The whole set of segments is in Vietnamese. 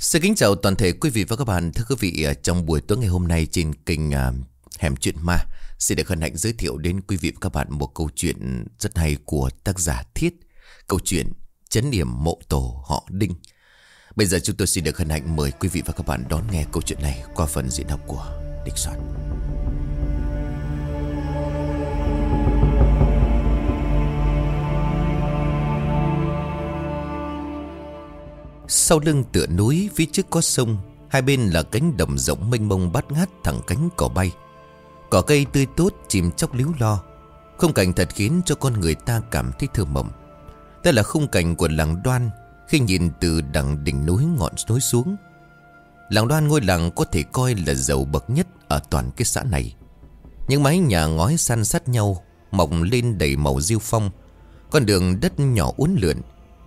Xin kính chào toàn thể quý vị và các bạn. Thưa quý vị à, trong buổi tối ngày hôm nay trên kênh uh, Hẻm Chuyện Ma Xin được hân hạnh giới thiệu đến quý vị và các bạn một câu chuyện rất hay của tác giả Thiết. Câu chuyện Chấn điểm mộ tổ họ Đinh. Bây giờ chúng tôi xin được hân hạnh mời quý vị và các bạn đón nghe câu chuyện này qua phần diễn đọc của Địch Soạn. Sau lưng tựa núi phía trước có sông, Hai bên là cánh đồng rộng mênh mông bát ngát thẳng cánh cỏ bay. Cỏ cây tươi tốt chìm chóc líu lo, Khung cảnh thật khiến cho con người ta cảm thấy thơ mộng. Đây là khung cảnh của làng đoan Khi nhìn từ đằng đỉnh núi ngọn núi xuống. Làng đoan ngôi làng có thể coi là giàu bậc nhất ở toàn cái xã này. Những mái nhà ngói san sát nhau, Mọc lên đầy màu diêu phong, Con đường đất nhỏ uốn lượn,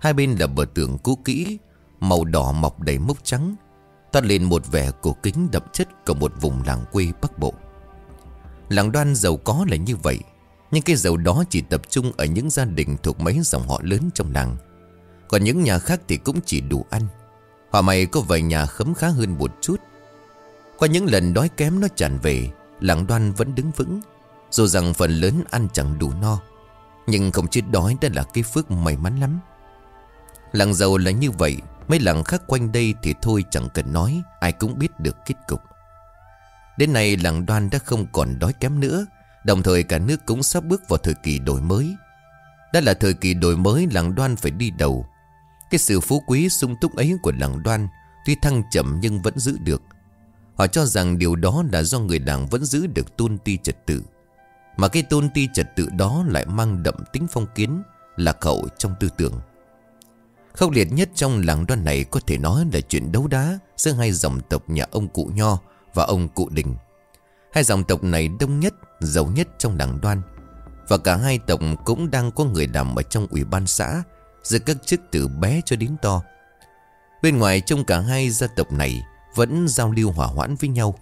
Hai bên là bờ tường cũ kỹ Màu đỏ mọc đầy mốc trắng, Toát lên một vẻ cổ kính đậm chất Của một vùng làng quê Bắc Bộ. Làng đoan giàu có là như vậy, Nhưng cái giàu đó chỉ tập trung Ở những gia đình thuộc mấy dòng họ lớn trong làng. Còn những nhà khác thì cũng chỉ đủ ăn. Họ mày có vài nhà khấm khá hơn một chút. Qua những lần đói kém nó tràn về, Làng đoan vẫn đứng vững. Dù rằng phần lớn ăn chẳng đủ no, Nhưng không chết đói đã là cái phước may mắn lắm. Làng giàu là như vậy Mấy làng khác quanh đây thì thôi chẳng cần nói, Ai cũng biết được kết cục. Đến nay làng đoan đã không còn đói kém nữa, Đồng thời cả nước cũng sắp bước vào thời kỳ đổi mới. Đã là thời kỳ đổi mới, làng đoan phải đi đầu. Cái sự phú quý, sung túc ấy của làng đoan Tuy thăng chậm nhưng vẫn giữ được. Họ cho rằng điều đó là do người làng vẫn giữ được tôn ti trật tự. Mà cái tôn ti trật tự đó lại mang đậm tính phong kiến, Lạc hậu trong tư tưởng. Khốc liệt nhất trong làng đoan này có thể nói là chuyện đấu đá giữa hai dòng tộc nhà ông cụ Nho và ông cụ Đình. Hai dòng tộc này đông nhất, giàu nhất trong làng đoan. Và cả hai tộc cũng đang có người làm ở trong ủy ban xã, giữa các chức từ bé cho đến to. Bên ngoài trong cả hai gia tộc này vẫn giao lưu hỏa hoãn với nhau.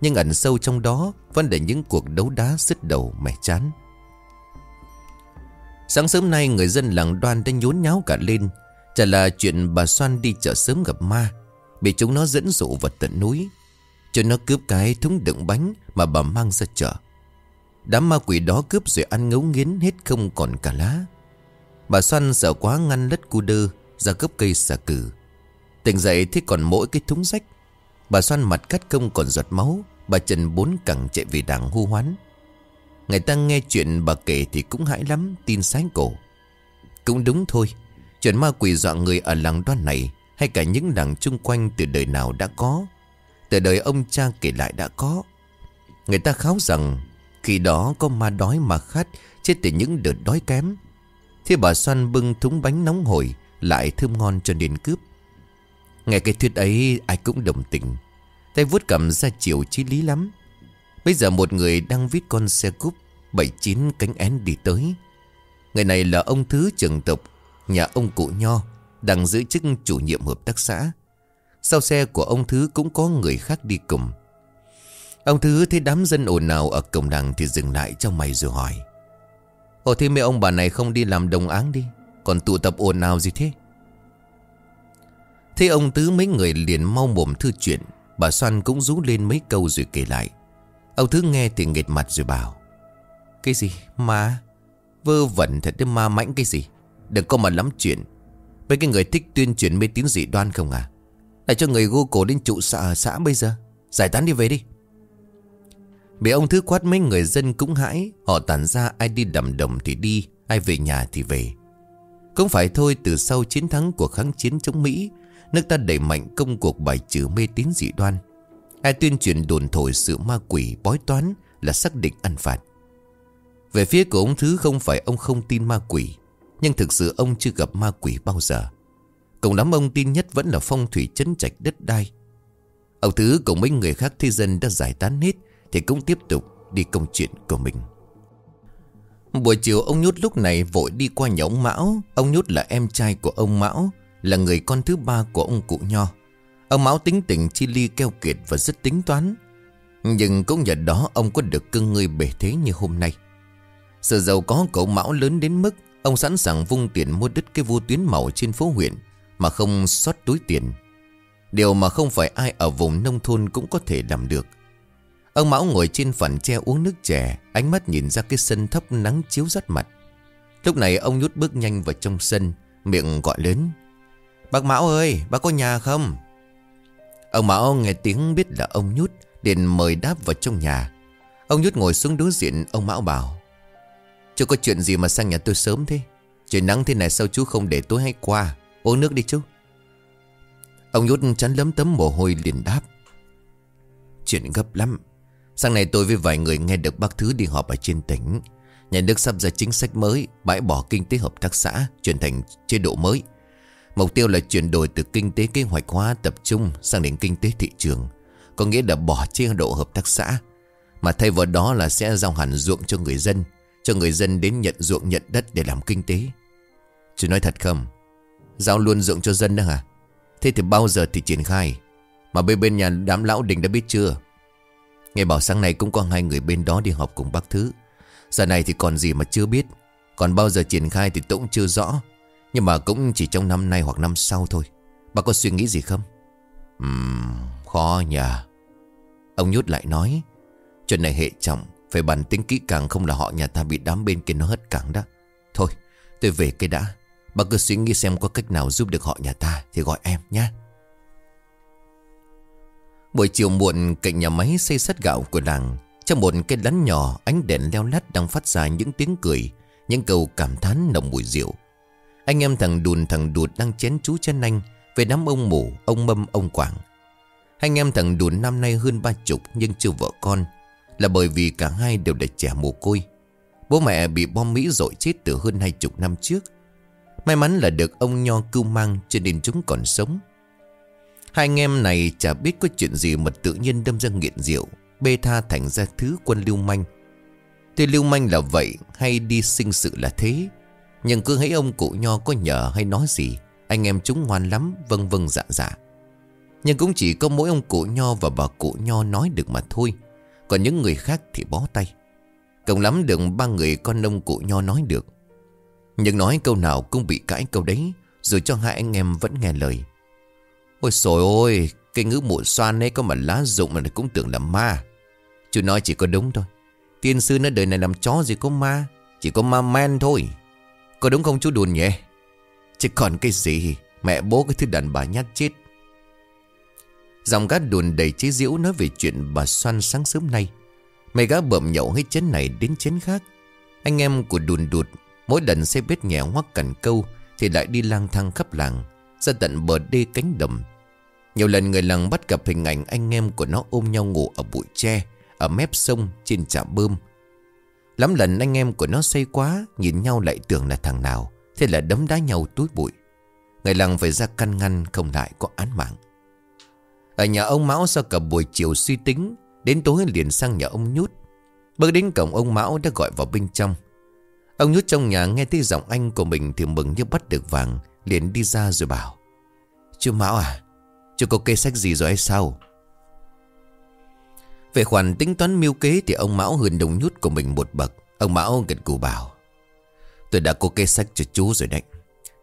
Nhưng ẩn sâu trong đó vẫn là những cuộc đấu đá sứt đầu mẻ chán. Sáng sớm nay người dân làng đoan đã nhốn nháo cả lên Chả là chuyện bà Soan đi chợ sớm gặp ma, Bị chúng nó dẫn dụ vào tận núi, Cho nó cướp cái thúng đựng bánh Mà bà mang ra chợ. Đám ma quỷ đó cướp rồi ăn ngấu nghiến Hết không còn cả lá. Bà Soan sợ quá ngăn lất cu đơ Ra gấp cây xà cử. Tỉnh dậy thì còn mỗi cái thúng rách. Bà Soan mặt cắt không còn giọt máu, Bà Trần bốn cẳng chạy về đảng hô hoán. Người ta nghe chuyện bà kể thì cũng hãi lắm, Tin sáng cổ. Cũng đúng thôi. Chuyện ma quỷ dọa người ở làng đoan này Hay cả những làng chung quanh từ đời nào đã có, Từ đời ông cha kể lại đã có. Người ta kháo rằng, Khi đó có ma đói mà khát, Chết từ những đợt đói kém. Thế bà Xoan bưng thúng bánh nóng hổi, Lại thơm ngon cho nên cướp. Nghe cái thuyết ấy, ai cũng đồng tình. Tay vuốt cầm ra chiều chí lý lắm. Bây giờ một người đang viết con xe cúp, Bảy chín cánh én đi tới. Người này là ông thứ trưởng tộc Nhà ông cụ Nho Đang giữ chức chủ nhiệm hợp tác xã. Sau xe của ông Thứ cũng có người khác đi cùng. Ông Thứ thấy đám dân ồn ào ở cổng đằng Thì dừng lại trong mày rồi hỏi. Ồ, thế mấy ông bà này không đi làm đồng áng đi, Còn tụ tập ồn ào gì thế? Thế ông Tứ mấy người liền mau mồm thư chuyện, Bà Soan cũng rú lên mấy câu rồi kể lại. Ông Thứ nghe thì nghệt mặt rồi bảo, Cái gì, ma? Vơ vẩn thật ma mãnh cái gì? Đừng có mà lắm chuyện. Mấy cái người thích tuyên truyền mê tín dị đoan không à? Lại cho người gô cổ đến trụ xã, xã bây giờ. Giải tán đi về đi. Bị ông thứ quát mấy người dân cũng hãi. Họ tản ra ai đi đầm đồng thì đi Ai về nhà thì về. Cũng phải thôi từ sau chiến thắng của kháng chiến chống Mỹ Nước ta đẩy mạnh công cuộc bài trừ mê tín dị đoan. Ai tuyên truyền đồn thổi sự ma quỷ bói toán Là xác định ăn phạt. Về phía của ông Thứ không phải ông không tin ma quỷ nhưng thực sự ông chưa gặp ma quỷ bao giờ. Cùng lắm ông tin nhất vẫn là phong thủy chấn trạch đất đai. Ông Thứ cùng mấy người khác thế dân đã giải tán hết, Thì cũng tiếp tục đi công chuyện của mình. Buổi chiều ông Nhút lúc này vội đi qua nhà ông Mão. Ông Nhút là em trai của ông Mão, Là người con thứ ba của ông cụ Nho. Ông Mão tính tình chi ly keo kiệt và rất tính toán. Nhưng cũng nhờ đó ông có được cưng người bể thế như hôm nay. Sự giàu có của ông Mão lớn đến mức Ông sẵn sàng vung tiền mua đứt cái vô tuyến màu trên phố huyện Mà không xót túi tiền. Điều mà không phải ai ở vùng nông thôn cũng có thể làm được. Ông Mão ngồi trên phần tre uống nước chè, Ánh mắt nhìn ra cái sân thấp nắng chiếu rất mặt. Lúc này ông nhút bước nhanh vào trong sân, Miệng gọi lớn, Bác Mão ơi, bác có nhà không? Ông Mão nghe tiếng biết là ông nhút, liền mời đáp vào trong nhà. Ông nhút ngồi xuống đối diện Ông Mão bảo chưa có chuyện gì mà sang nhà tôi sớm thế. Trời nắng thế này sao chú không để tối hay qua? Uống nước đi chú. Ông nhút chắn lấm tấm mồ hôi liền đáp. Chuyện gấp lắm. Sáng nay tôi với vài người nghe được bác Thứ đi họp ở trên tỉnh. Nhà nước sắp ra chính sách mới, Bãi bỏ kinh tế hợp tác xã, Chuyển thành chế độ mới. Mục tiêu là chuyển đổi từ kinh tế kế hoạch hóa tập trung Sang đến kinh tế thị trường. Có nghĩa là bỏ chế độ hợp tác xã. Mà thay vào đó là sẽ giao hẳn ruộng cho người dân. Cho người dân đến nhận ruộng nhận đất để làm kinh tế. Chú nói thật không? Giao luôn ruộng cho dân đó hả? Thế thì bao giờ thì triển khai? Mà bên bên nhà đám lão đình đã biết chưa? Nghe bảo sáng nay cũng có hai người bên đó đi họp cùng bác Thứ. Giờ này thì còn gì mà chưa biết. Còn bao giờ triển khai thì cũng chưa rõ. Nhưng mà cũng chỉ trong năm nay hoặc năm sau thôi. Bà có suy nghĩ gì không? Ừm, khó nhờ. Ông nhút lại nói Chuyện này hệ trọng phải bàn tính kỹ càng không là họ nhà ta bị đám bên kia nó hất cẳng đó. Thôi tôi về cái đã. Bà cứ suy nghĩ xem có cách nào giúp được họ nhà ta Thì gọi em nhé Buổi chiều muộn cạnh nhà máy xây sắt gạo của làng Trong một cái lán nhỏ ánh đèn leo lát đang phát ra những tiếng cười Những câu cảm thán nồng mùi rượu. Anh em thằng đùn thằng đụt đang chén chú chén anh Về đám ông mù, ông mâm, ông quảng. Anh em thằng đùn năm nay hơn ba chục nhưng chưa vợ con là bởi vì cả hai đều là trẻ mồ côi. Bố mẹ bị bom Mỹ dội chết từ hơn hai chục năm trước. May mắn là được ông Nho cưu mang cho nên chúng còn sống. Hai anh em này chả biết có chuyện gì mà tự nhiên đâm ra nghiện rượu, Bê tha thành ra thứ quân lưu manh. Thì lưu manh là vậy, hay đi sinh sự là thế, Nhưng cứ thấy ông cụ nho có nhờ hay nói gì, Anh em chúng ngoan lắm vâng vâng dạ dạ. Nhưng cũng chỉ có mỗi ông cụ nho và bà cụ nho nói được mà thôi. Còn những người khác thì bó tay. Cộng lắm được ba người con nông cụ nho nói được. Nhưng nói câu nào cũng bị cãi câu đấy Rồi cho hai anh em vẫn nghe lời. Ôi xồi ôi, Cái ngữ mụ xoan ấy có mà lá dụng mà cũng tưởng là ma. Chú nói chỉ có đúng thôi. Tiên sư nó đời này làm chó gì có ma, Chỉ có ma men thôi. Có đúng không chú đùn nhỉ? Chứ còn cái gì, Mẹ bố cái thứ đàn bà nhát chết. Dòng gác đùn đầy chế diễu nói về chuyện bà Xoan sáng sớm nay. Mày gã bợm nhậu hết chén này đến chén khác. Anh em của đùn đụt, Mỗi lần xe bếp nhẹ hoắc cằn câu Thì lại đi lang thang khắp làng, Ra tận bờ đê cánh đầm nhiều lần người làng bắt gặp hình ảnh anh em của nó ôm nhau ngủ ở bụi tre, Ở mép sông trên trạm bơm. Lắm lần anh em của nó say quá, Nhìn nhau lại tưởng là thằng nào, Thế là đấm đá nhau túi bụi. Người làng phải ra căn ngăn không lại có án mạng. Ở nhà ông Mão sau cả buổi chiều suy tính, Đến tối liền sang nhà ông Nhút. Bước đến cổng ông Mão đã gọi vào bên trong. Ông Nhút trong nhà nghe thấy giọng anh của mình Thì mừng như bắt được vàng, Liền đi ra rồi bảo, Chú Mão à chú có kê sách gì rồi hay sao? Về khoản tính toán miêu kế Thì ông Mão hơn đồng nhút của mình một bậc. Ông Mão gật cù bảo, Tôi đã có kê sách cho chú rồi đấy.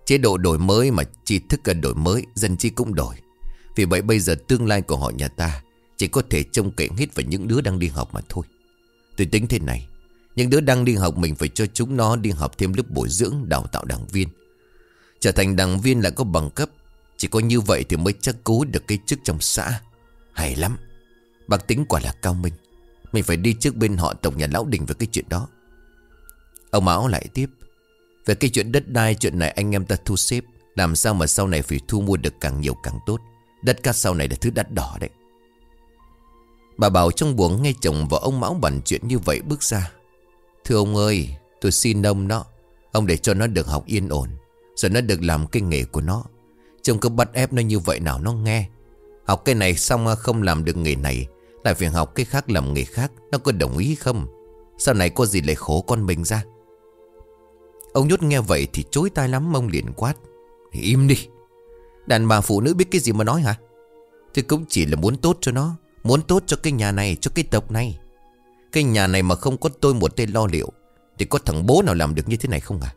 Chế độ đổi mới mà tri thức cần đổi mới, Dân chi cũng đổi. Vì vậy bây giờ tương lai của họ nhà ta Chỉ có thể trông cậy hết vào những đứa đang đi học mà thôi. Tôi tính thế này, Những đứa đang đi học mình phải cho chúng nó đi học thêm lớp bồi dưỡng, đào tạo đảng viên. Trở thành đảng viên lại có bằng cấp, Chỉ có như vậy thì mới chắc cố được cái chức trong xã. Hay lắm, Bác tính quả là cao minh. Mình phải đi trước bên họ tổng nhà lão đình về cái chuyện đó. Ông Mão lại tiếp, Về cái chuyện đất đai, chuyện này anh em ta thu xếp, Làm sao mà sau này phải thu mua được càng nhiều càng tốt. Đất cát sau này là thứ đắt đỏ đấy. Bà bảo trong buồng nghe chồng và ông Mão bàn chuyện như vậy bước ra. Thưa ông ơi Tôi xin ông nó, Ông để cho nó được học yên ổn Rồi nó được làm cái nghề của nó. Chồng cứ bắt ép nó như vậy nào nó nghe. Học cái này xong không làm được nghề này Lại phải học cái khác làm nghề khác Nó có đồng ý không? Sau này có gì lại khổ con mình ra. Ông nhốt nghe vậy thì chối tai lắm Ông liền quát. Im đi. Đàn bà phụ nữ biết cái gì mà nói hả? Thì cũng chỉ là muốn tốt cho nó, Muốn tốt cho cái nhà này, Cho cái tộc này. Cái nhà này mà không có tôi một tên lo liệu, Thì có thằng bố nào làm được như thế này không à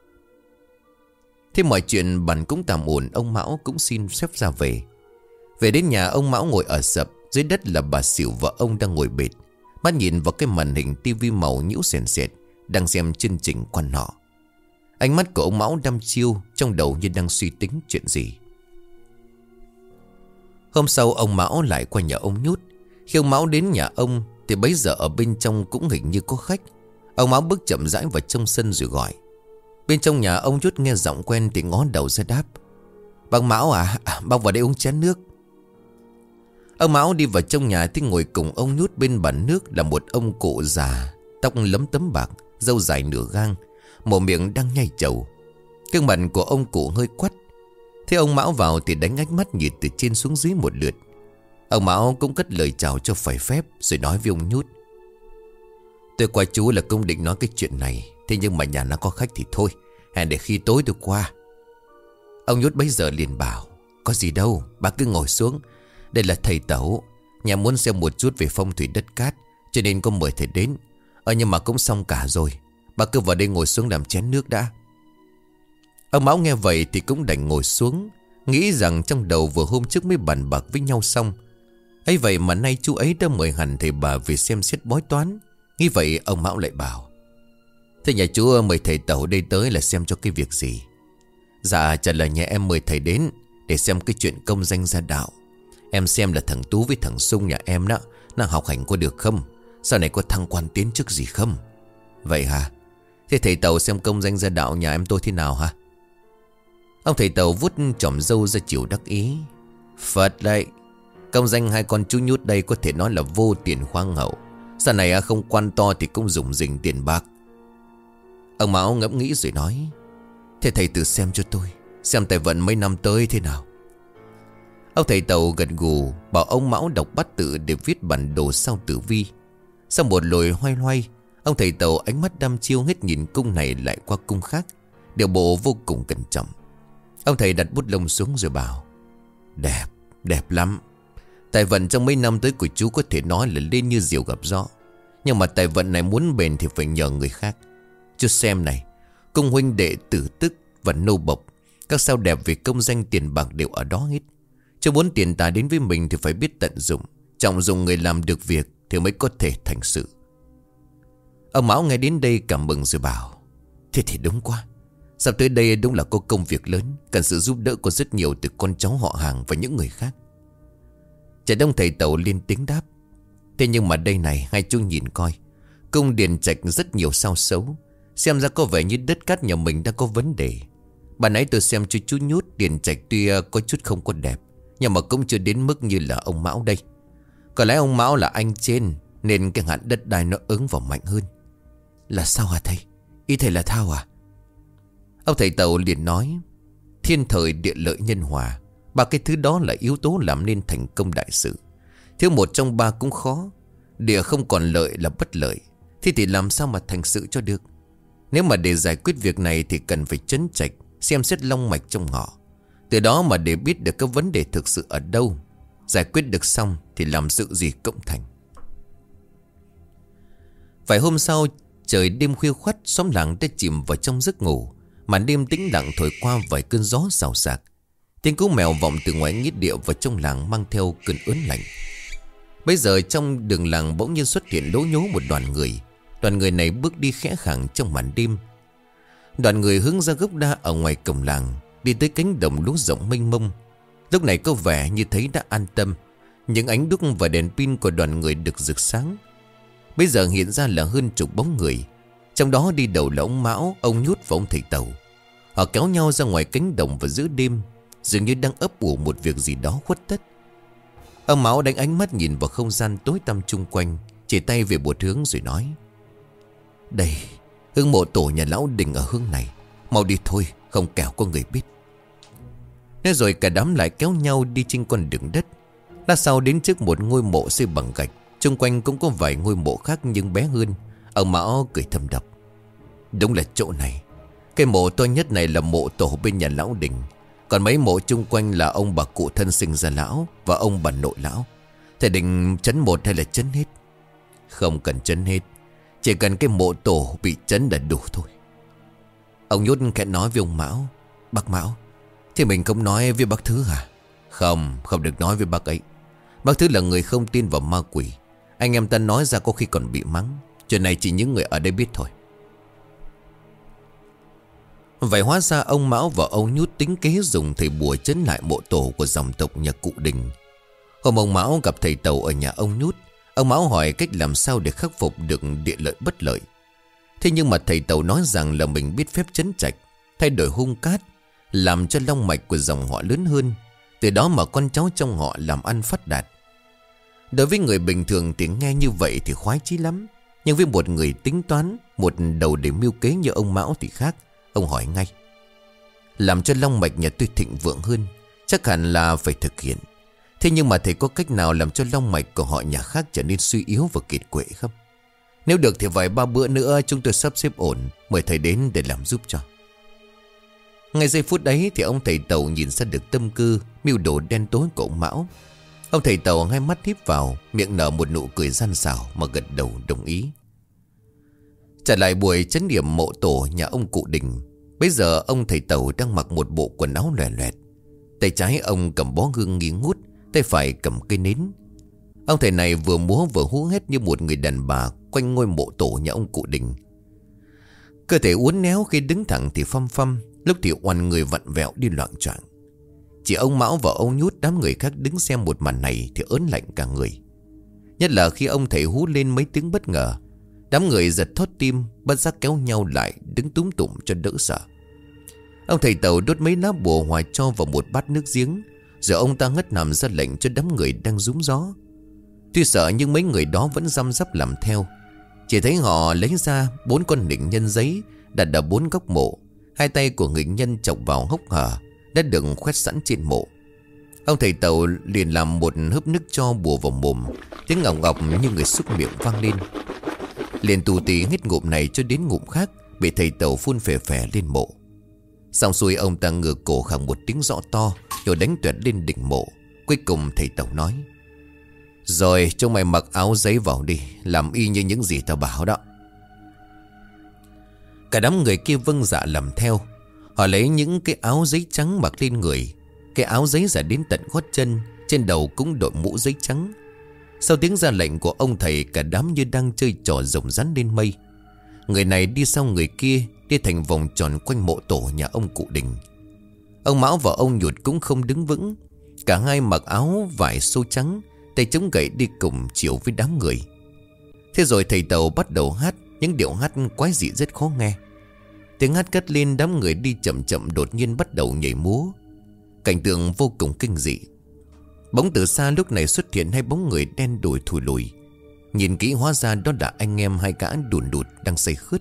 Thế mọi chuyện bẩn cũng tạm ổn, Ông Mão cũng xin xếp ra về. Về đến nhà, ông Mão ngồi ở sập, Dưới đất là bà xỉu và ông đang ngồi bệt. Mắt nhìn vào cái màn hình tivi màu nhũ sền sệt, Đang xem chương trình quan họ. Ánh mắt của ông Mão đăm chiêu, Trong đầu như đang suy tính chuyện gì. Hôm sau ông Mão lại qua nhà ông Nhút. Khi ông Mão đến nhà ông Thì bấy giờ ở bên trong cũng hình như có khách. Ông Mão bước chậm rãi vào trong sân rồi gọi. Bên trong nhà ông Nhút nghe giọng quen Thì ngó đầu ra đáp. Bác Mão à, à Bác vào đây uống chén nước. Ông Mão đi vào trong nhà Thì ngồi cùng ông Nhút bên bàn nước Là một ông cụ già Tóc lấm tấm bạc Dâu dài nửa gang Mồm miệng đang nhai chầu. Cương mặt của ông cụ hơi quắt Thế ông Mão vào thì đánh ánh mắt nhìn từ trên xuống dưới một lượt. Ông Mão cũng cất lời chào cho phải phép, Rồi nói với ông Nhút. Tôi qua chú là công định nói cái chuyện này, Thế nhưng mà nhà nó có khách thì thôi, Hẹn để khi tối tôi qua. Ông Nhút bấy giờ liền bảo, Có gì đâu bác cứ ngồi xuống. Đây là thầy tẩu, Nhà muốn xem một chút về phong thủy đất cát, Cho nên có mời thầy đến. Ờ nhưng mà cũng xong cả rồi Bác cứ vào đây ngồi xuống làm chén nước đã. Ông Mão nghe vậy thì cũng đành ngồi xuống, Nghĩ rằng trong đầu vừa hôm trước mới bàn bạc với nhau xong. Ấy vậy mà nay chú ấy đã mời hẳn thầy bà về xem xét bói toán. Nghĩ vậy, ông Mão lại bảo, Thế nhà chú mời thầy tẩu đây tới là xem cho cái việc gì? Dạ trả lời nhà em mời thầy đến Để xem cái chuyện công danh gia đạo. Em xem là thằng Tú với thằng Sung nhà em đó, Nó học hành có được không? Sau này có thăng quan tiến chức gì không? Vậy hả? Thế thầy tàu xem công danh gia đạo nhà em tôi thế nào hả? Ông thầy tàu vút trỏm dâu ra chiều đắc ý. Phật đấy Công danh hai con chú nhút đây có thể nói là vô tiền khoang hậu. Sau này à, không quan to thì cũng dùng dình tiền bạc. Ông Mão ngẫm nghĩ rồi nói, Thế thầy tự xem cho tôi, Xem tài vận mấy năm tới thế nào. Ông thầy tàu gật gù, Bảo ông Mão đọc bắt tự để viết bản đồ sau tử vi. Sau một lồi hoay hoay, Ông thầy tàu ánh mắt đăm chiêu hết nhìn cung này lại qua cung khác. Điều bộ vô cùng cẩn trọng. Ông thầy đặt bút lông xuống rồi bảo Đẹp, đẹp lắm. Tài vận trong mấy năm tới của chú có thể nói là lên như diều gặp gió. Nhưng mà tài vận này muốn bền thì phải nhờ người khác. Chú xem này công huynh đệ tử tức và nô bộc Các sao đẹp về công danh tiền bạc đều ở đó hết. Chú muốn tiền tài đến với mình thì phải biết tận dụng Trọng dụng người làm được việc Thì mới có thể thành sự. Ông Mão nghe đến đây cảm mừng rồi bảo Thế thì đúng quá. Sắp tới đây đúng là có công việc lớn, Cần sự giúp đỡ của rất nhiều từ con cháu họ hàng và những người khác. Trẻ đông thầy tàu liên tiếng đáp. Thế nhưng mà đây này, hai chú nhìn coi. Cung điền trạch rất nhiều sao xấu. Xem ra có vẻ như đất cát nhà mình đã có vấn đề. Bà nãy tôi xem cho chú nhút Điền trạch tuy ờ, có chút không có đẹp, Nhưng mà cũng chưa đến mức như là ông Mão đây. Có lẽ ông Mão là anh trên, Nên cái hạn đất đai nó ứng vào mạnh hơn. Là sao hả thầy? Ý thầy là thao à? Ông thầy tàu liền nói, Thiên thời địa lợi nhân hòa, Ba cái thứ đó là yếu tố làm nên thành công đại sự. Thiếu một trong ba cũng khó, Địa không còn lợi là bất lợi thì thì làm sao mà thành sự cho được? Nếu mà để giải quyết việc này Thì cần phải chấn trạch, Xem xét long mạch trong họ. Từ đó mà để biết được các vấn đề thực sự ở đâu, Giải quyết được xong Thì làm sự gì cộng thành. Vài hôm sau, Trời đêm khuya khoắt, Xóm làng đã chìm vào trong giấc ngủ. Màn đêm tĩnh lặng thổi qua vài cơn gió xào xạc Tiếng cú mèo vọng từ ngoài nghĩa địa vào trong làng mang theo cơn ớn lạnh. Bây giờ trong đường làng bỗng nhiên xuất hiện lố nhố một đoàn người. Đoàn người này bước đi khẽ khàng trong màn đêm. Đoàn người hướng ra gốc đa ở ngoài cổng làng, Đi tới cánh đồng lúa rộng mênh mông. Lúc này có vẻ như thấy đã an tâm. Những ánh đúc và đèn pin của đoàn người được rực sáng. Bây giờ hiện ra là hơn chục bóng người. Trong đó đi đầu là ông Mão, Ông Nhút và ông Thầy Tàu. Họ kéo nhau ra ngoài cánh đồng vào giữa đêm, Dường như đang ấp ủ một việc gì đó khuất tất. Ông Mão đánh ánh mắt nhìn vào không gian tối tăm chung quanh, Chỉ tay về một hướng rồi nói, Đây Hương mộ tổ nhà lão đình ở hướng này, Mau đi thôi, Không kẻo có người biết. Nói rồi cả đám lại kéo nhau đi trên con đường đất. Lát sau đến trước một ngôi mộ xây bằng gạch Trung quanh cũng có vài ngôi mộ khác nhưng bé hơn. Ông Mão cười thầm đập, Đúng là chỗ này cái mộ to nhất này là mộ tổ bên nhà lão đình. Còn mấy mộ chung quanh là ông bà cụ thân sinh ra lão Và ông bà nội lão. Thầy định chấn một hay là chấn hết? Không cần chấn hết Chỉ cần cái mộ tổ bị chấn là đủ thôi. Ông nhốt khẽ nói với ông Mão Bác Mão Thì mình không nói với bác Thứ à Không, không được nói với bác ấy. Bác Thứ là người không tin vào ma quỷ. Anh em ta nói ra có khi còn bị mắng. Chuyện này chỉ những người ở đây biết thôi. Vậy hóa ra ông Mão và ông Nhút tính kế dùng thầy bùa chấn lại mộ tổ của dòng tộc nhà cụ đình. Hôm ông Mão gặp thầy Tàu ở nhà ông Nhút, Ông Mão hỏi cách làm sao để khắc phục được địa lợi bất lợi. Thế nhưng mà thầy Tàu nói rằng là mình biết phép chấn trạch, Thay đổi hung cát, Làm cho long mạch của dòng họ lớn hơn. Từ đó mà con cháu trong họ làm ăn phát đạt. Đối với người bình thường thì nghe như vậy thì khoái chí lắm. Nhưng với một người tính toán, Một đầu để mưu kế như ông Mão thì khác. Ông hỏi ngay. Làm cho long mạch nhà tôi thịnh vượng hơn, Chắc hẳn là phải thực hiện. Thế nhưng mà thầy có cách nào làm cho long mạch của họ nhà khác trở nên suy yếu và kiệt quệ không? Nếu được thì vài ba bữa nữa chúng tôi sắp xếp ổn, Mời thầy đến để làm giúp cho. Ngay giây phút đấy thì ông thầy tàu nhìn ra được tâm cư Mưu đồ đen tối của ông Mão. Ông thầy tàu hai mắt híp vào, Miệng nở một nụ cười gian xảo Mà gật đầu đồng ý. Trở lại buổi chấn điểm mộ tổ nhà ông cụ đình. Bây giờ ông thầy tàu đang mặc một bộ quần áo lòe loẹt. Tay trái ông cầm bó hương nghi ngút, Tay phải cầm cây nến. Ông thầy này vừa múa vừa hú hết như một người đàn bà Quanh ngôi mộ tổ nhà ông cụ đình. Cơ thể uốn néo khi đứng thẳng thì phăm phăm, Lúc thì oằn người vặn vẹo đi loạn choạng. Chỉ ông Mão và ông Nhút, đám người khác đứng xem một màn này Thì ớn lạnh cả người. Nhất là khi ông thầy hú lên mấy tiếng bất ngờ Đám người giật thót tim Bắt giác kéo nhau lại, Đứng túm tụm cho đỡ sợ. Ông thầy tàu đốt mấy lá bùa hòa cho vào một bát nước giếng, Rồi ông ta ngất nằm ra lệnh cho đám người đang rúm gió. Tuy sợ nhưng mấy người đó vẫn răm rắp làm theo. Chỉ thấy họ lấy ra bốn con nịnh nhân giấy, Đặt ở bốn góc mộ. Hai tay của người nhân chọc vào hốc hở, Đã được khoét sẵn trên mộ. Ông thầy tàu liền làm một hớp nước cho bùa vào mồm, Tiếng ngọc ngọc như người xúc miệng vang lên. Liền tù tì hết ngụm này cho đến ngụm khác, Bị thầy tàu phun phè phè lên mộ. Xong xuôi ông ta ngửa cổ khẳng một tiếng rõ to, Rồi đánh tuyệt lên đỉnh mộ. Cuối cùng thầy tàu nói, Rồi, chúng mày mặc áo giấy vào đi, Làm y như những gì tao bảo đó. Cả đám người kia vâng dạ làm theo. Họ lấy những cái áo giấy trắng mặc lên người. Cái áo giấy giả đến tận gót chân, Trên đầu cũng đội mũ giấy trắng. Sau tiếng ra lệnh của ông thầy, Cả đám như đang chơi trò rồng rắn lên mây. Người này đi sau người kia, Đi thành vòng tròn quanh mộ tổ nhà ông cụ đình. Ông Mão và ông Nhụt cũng không đứng vững. Cả hai mặc áo vải xô trắng, Tay chống gậy đi cùng chiều với đám người. Thế rồi thầy tàu bắt đầu hát Những điệu hát quái dị rất khó nghe. Tiếng hát cất lên, đám người đi chậm chậm đột nhiên bắt đầu nhảy múa. Cảnh tượng vô cùng kinh dị. Bóng từ xa lúc này xuất hiện hai bóng người đen đùi thùi lùi. Nhìn kỹ hóa ra đó là anh em hai gã đùn đụt đang say khướt.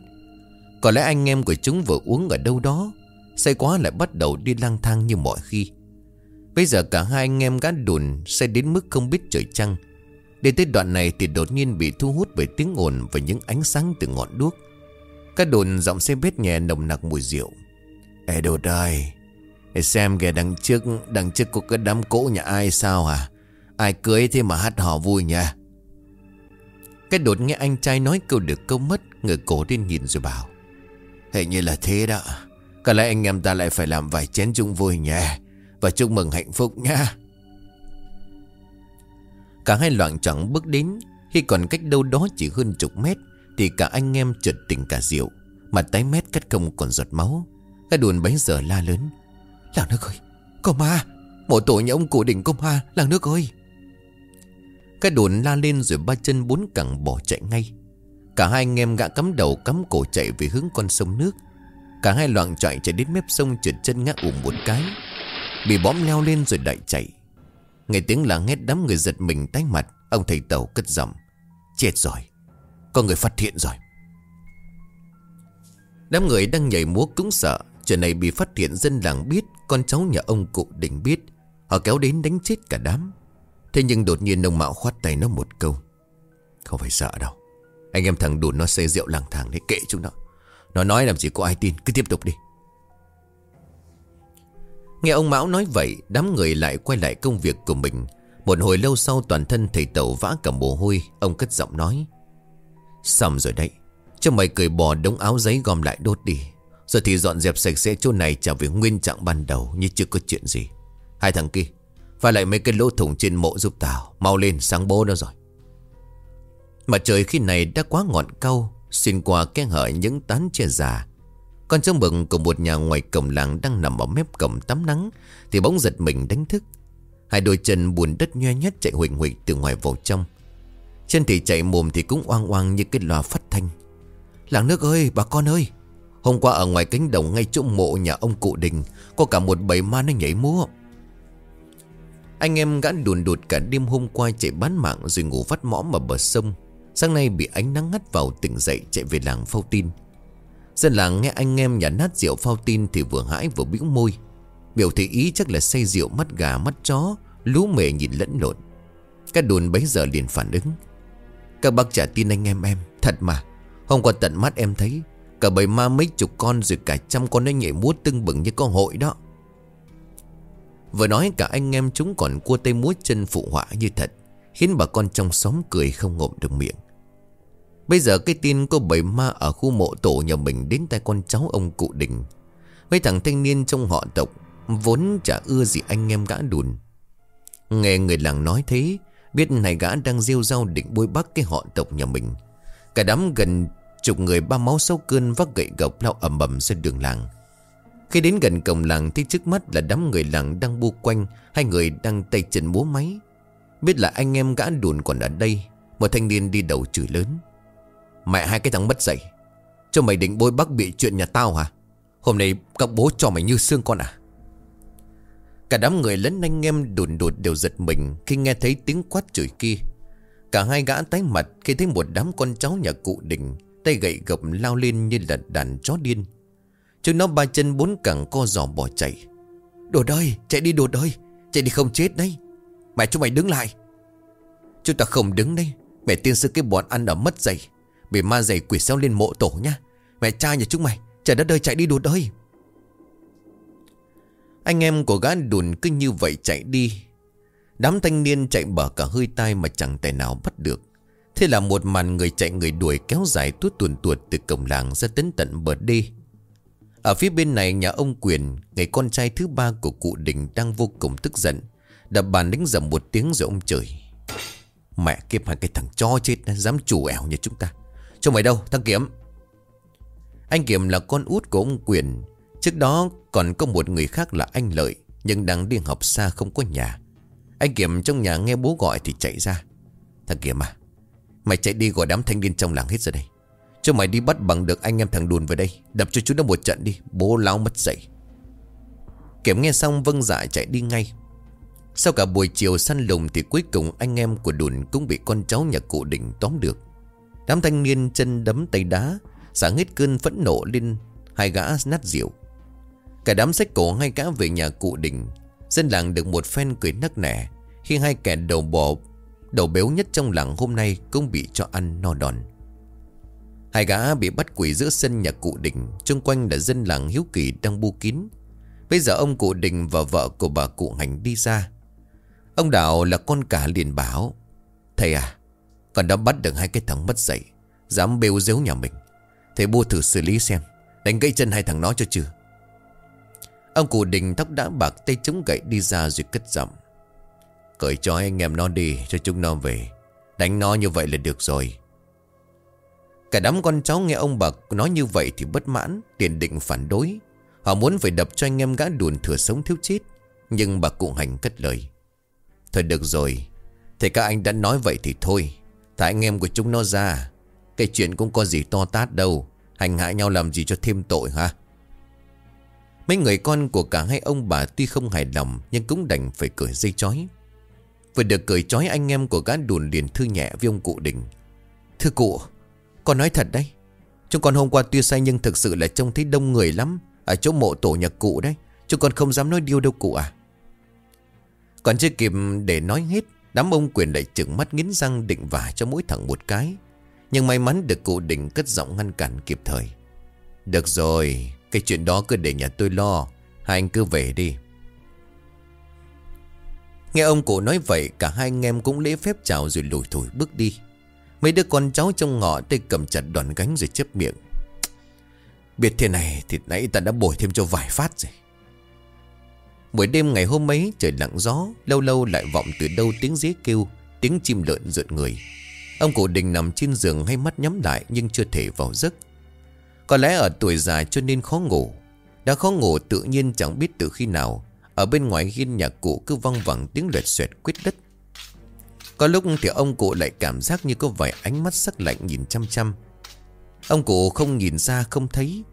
Có lẽ anh em của chúng vừa uống ở đâu đó, Say quá lại bắt đầu đi lang thang như mọi khi. Bây giờ cả hai anh em gã đùn say đến mức không biết trời trăng Đến tới đoạn này thì đột nhiên bị thu hút bởi tiếng ồn và những ánh sáng từ ngọn đuốc. Các đồn giọng xe bết nhẹ nồng nặc mùi rượu. Ê, đồ đài để xem kìa, đằng trước Đằng trước có cái đám cỗ nhà ai sao hả? Ai cưới thế mà hát hò vui nha Cái đột nghe anh trai nói câu được câu mất Người cổ lên nhìn rồi bảo, Hình như là thế đó. Có lẽ anh em ta lại phải làm vài chén chung vui nha Và chúc mừng hạnh phúc nha Cả hai loạn chẳng bước đến, Khi còn cách đâu đó chỉ hơn chục mét, Thì cả anh em chợt tỉnh cả rượu Mặt tái mét cắt không còn giọt máu. Cái đồn bấy giờ la lớn Làng nước ơi, Có ma. Mộ tổ nhà ông cổ đỉnh có ma, Làng nước ơi. Cái đồn la lên rồi ba chân bốn cẳng bỏ chạy ngay. Cả hai anh em gã cắm đầu cắm cổ chạy về hướng con sông nước. Cả hai loạn chạy chạy đến mép sông trượt chân ngã ủng một cái. Bị bóm leo lên rồi đại chạy. Nghe tiếng là hét đám người giật mình tái mặt, Ông thầy tàu cất giọng. Chết rồi, Có người phát hiện rồi. Đám người đang nhảy múa cũng sợ Chuyện này bị phát hiện dân làng biết con cháu nhà ông cụ định biết. Họ kéo đến đánh chết cả đám. Thế nhưng đột nhiên ông Mạo khoát tay nó một câu. Không phải sợ đâu. Anh em thằng đùn nó xây rượu lang thang để kệ chúng nó. Nó nói làm gì có ai tin, Cứ tiếp tục đi. Nghe ông Mão nói vậy, Đám người lại quay lại công việc của mình. Một hồi lâu sau, toàn thân thầy tàu vã cả mồ hôi, Ông cất giọng nói. Xong rồi đấy, Cho mày cười bò đống áo giấy gom lại đốt đi. Rồi thì dọn dẹp sạch sẽ chỗ này Trở về nguyên trạng ban đầu Như chưa có chuyện gì. Hai thằng kia Và lại mấy cái lỗ thủng trên mộ giúp tao, Mau lên sáng bố nó rồi. Mặt trời khi này đã quá ngọn cau Xuyên qua kẽ hở những tán che già. Con trống bừng của một nhà ngoài cổng làng Đang nằm ở mép cổng tắm nắng, Thì bỗng giật mình đánh thức. Hai đôi chân buồn đất nhoe nhét chạy huỳnh huỳnh từ ngoài vào trong. Chân thì chạy mồm thì cũng oang oang như cái loa phát thanh. Làng nước ơi, bà con ơi! Hôm qua ở ngoài cánh đồng ngay chỗ mộ nhà ông cụ đình, Có cả một bầy ma nó nhảy múa. Anh em gã đùn đụt cả đêm hôm qua chạy bán mạng Rồi ngủ vắt mõm ở bờ sông. Sáng nay bị ánh nắng ngắt vào tỉnh dậy chạy về làng phao tin. Dân làng nghe anh em nhà nát rượu phao tin Thì vừa hãi vừa bĩu môi. Biểu thị ý chắc là say rượu mắt gà mắt chó, Lú mề nhìn lẫn lộn. Các đồn bấy giờ liền phản ứng. Các bác trả tin anh em em, Thật mà. Hôm qua tận mắt em thấy Cả bầy ma mấy chục con rồi cả trăm con nó nhảy múa tưng bừng như con hội đó. Vừa nói cả anh em chúng còn cua tay múa chân phụ họa như thật, Khiến bà con trong xóm cười không ngộm được miệng. Bây giờ cái tin có bầy ma ở khu mộ tổ nhà mình đến tay con cháu ông cụ đình. Mấy thằng thanh niên trong họ tộc Vốn chả ưa gì anh em gã đùn. Nghe người làng nói thế, Biết này gã đang rêu rao định bôi bắc cái họ tộc nhà mình. Cả đám gần chục người ba máu sâu cơn vác gậy gộc lao ầm ầm ra đường làng. Khi đến gần cổng làng thì trước mắt là đám người làng đang bu quanh, Hai người đang tay chân múa máy. Biết là anh em gã đùn còn ở đây, Một thanh niên đi đầu chửi lớn. Mẹ, hai cái thằng mất dậy Cho mày định bôi bắc bị chuyện nhà tao hả? Hôm nay các bố cho mày như xương con à? Cả đám người lẫn anh em đùn đụt đều giật mình Khi nghe thấy tiếng quát chửi kia. Cả hai gã tái mặt khi thấy một đám con cháu nhà cụ đình Tay gậy gập lao lên như là đàn chó điên. Chúng nó ba chân bốn cẳng co giò bỏ chạy. Đồ đời chạy đi đồ đời Chạy đi không chết đấy. Mẹ chúng mày đứng lại. Chúng ta không đứng đây Mẹ tiên sư cái bọn ăn ở mất giày, Bị ma giày quỷ xéo lên mộ tổ nha. Mẹ cha nhà chúng mày Trời đất ơi chạy đi đồ đời Anh em của gã đùn cứ như vậy chạy đi. Đám thanh niên chạy bở cả hơi tai mà chẳng tài nào bắt được. Thế là một màn người chạy người đuổi kéo dài tuốt tuồn tuột từ cổng làng ra đến tận bờ đê. Ở phía bên này, nhà ông Quyền Người con trai thứ ba của cụ Đình đang vô cùng tức giận. Đập bàn đánh dầm một tiếng rồi ông trời. Mẹ kiếp, hai cái thằng cho chết, Dám chủ ẻo như chúng ta. Cho mày đâu, thằng Kiểm? Anh Kiểm là con út của ông Quyền. Trước đó còn có một người khác là anh Lợi, Nhưng đang đi học xa không có nhà. Anh Kiểm trong nhà nghe bố gọi thì chạy ra. Thằng Kiểm à Mày chạy đi gọi đám thanh niên trong làng hết ra đây. Cho mày đi bắt bằng được anh em thằng đùn về đây. Đập cho chúng nó một trận đi, Bố lao mất dậy. Kiểm nghe xong vâng dạ chạy đi ngay. Sau cả buổi chiều săn lùng Thì cuối cùng anh em của đùn Cũng bị con cháu nhà cụ đỉnh tóm được. Đám thanh niên chân đấm tay đá Sáng hết cơn phẫn nộ lên Hai gã nát rượu. Cả đám sách cổ ngay cả về nhà cụ đỉnh Dân làng được một phen cười nắc nẻ Khi hai kẻ đầu bò Đầu béo nhất trong làng hôm nay Cũng bị cho ăn no đòn. Hai gã bị bắt quỷ giữa sân nhà cụ đình Trung quanh là dân làng hiếu kỳ đang bu kín. Bây giờ ông cụ đình và vợ của bà cụ hành đi ra. Ông Đạo là con cả liền bảo Thầy à Con đã bắt được hai cái thằng mất dạy, Dám bêu dếu nhà mình. Thầy bua thử xử lý xem Đánh gãy chân hai thằng nó cho chưa? Ông cụ đình tóc đã bạc tay chống gậy đi ra rồi cất giọng Cởi cho anh em nó đi, cho chúng nó về. Đánh nó như vậy là được rồi. Cả đám con cháu nghe ông bà nói như vậy thì bất mãn, Tiền định phản đối. Họ muốn phải đập cho anh em gã đùn thừa sống thiếu chết, Nhưng bà cụ hành cất lời. Thôi được rồi Thế các anh đã nói vậy thì thôi. Thả anh em của chúng nó ra. Cái chuyện cũng có gì to tát đâu. Hành hạ nhau làm gì cho thêm tội ha Mấy người con của cả hai ông bà tuy không hài lòng, Nhưng cũng đành phải cởi dây chói. Vừa được cởi trói anh em của gã đùn liền thư nhẹ với ông cụ đình. Thưa cụ, Con nói thật đấy. Chúng con hôm qua tuy say nhưng thực sự là trông thấy đông người lắm, Ở chỗ mộ tổ nhà cụ đấy. Chúng con không dám nói điêu đâu cụ à. Còn chưa kịp để nói hết, Đám ông quyền lại trừng mắt nghiến răng định vả cho mỗi thằng một cái. Nhưng may mắn được cụ đình cất giọng ngăn cản kịp thời. Được rồi, Cái chuyện đó cứ để nhà tôi lo. Hai anh cứ về đi. Nghe ông cụ nói vậy, Cả hai anh em cũng lễ phép chào rồi lùi thủi bước đi. Mấy đứa con cháu trong ngõ tay cầm chặt đoàn gánh rồi chép miệng. Biết thế này thì nãy ta đã bồi thêm cho vài phát rồi. Buổi đêm ngày hôm ấy, trời lặng gió, Lâu lâu lại vọng từ đâu tiếng dế kêu, Tiếng chim lợn rợn người. Ông cụ đình nằm trên giường hay mắt nhắm lại Nhưng chưa thể vào giấc. Có lẽ ở tuổi già cho nên khó ngủ. Đã khó ngủ tự nhiên chẳng biết từ khi nào. Ở bên ngoài hiên nhà cụ cứ văng vẳng tiếng lẹt xoẹt quyết đất. Có lúc thì ông cụ lại cảm giác như có vài ánh mắt sắc lạnh nhìn chăm chăm. Ông cụ không nhìn ra, không thấy,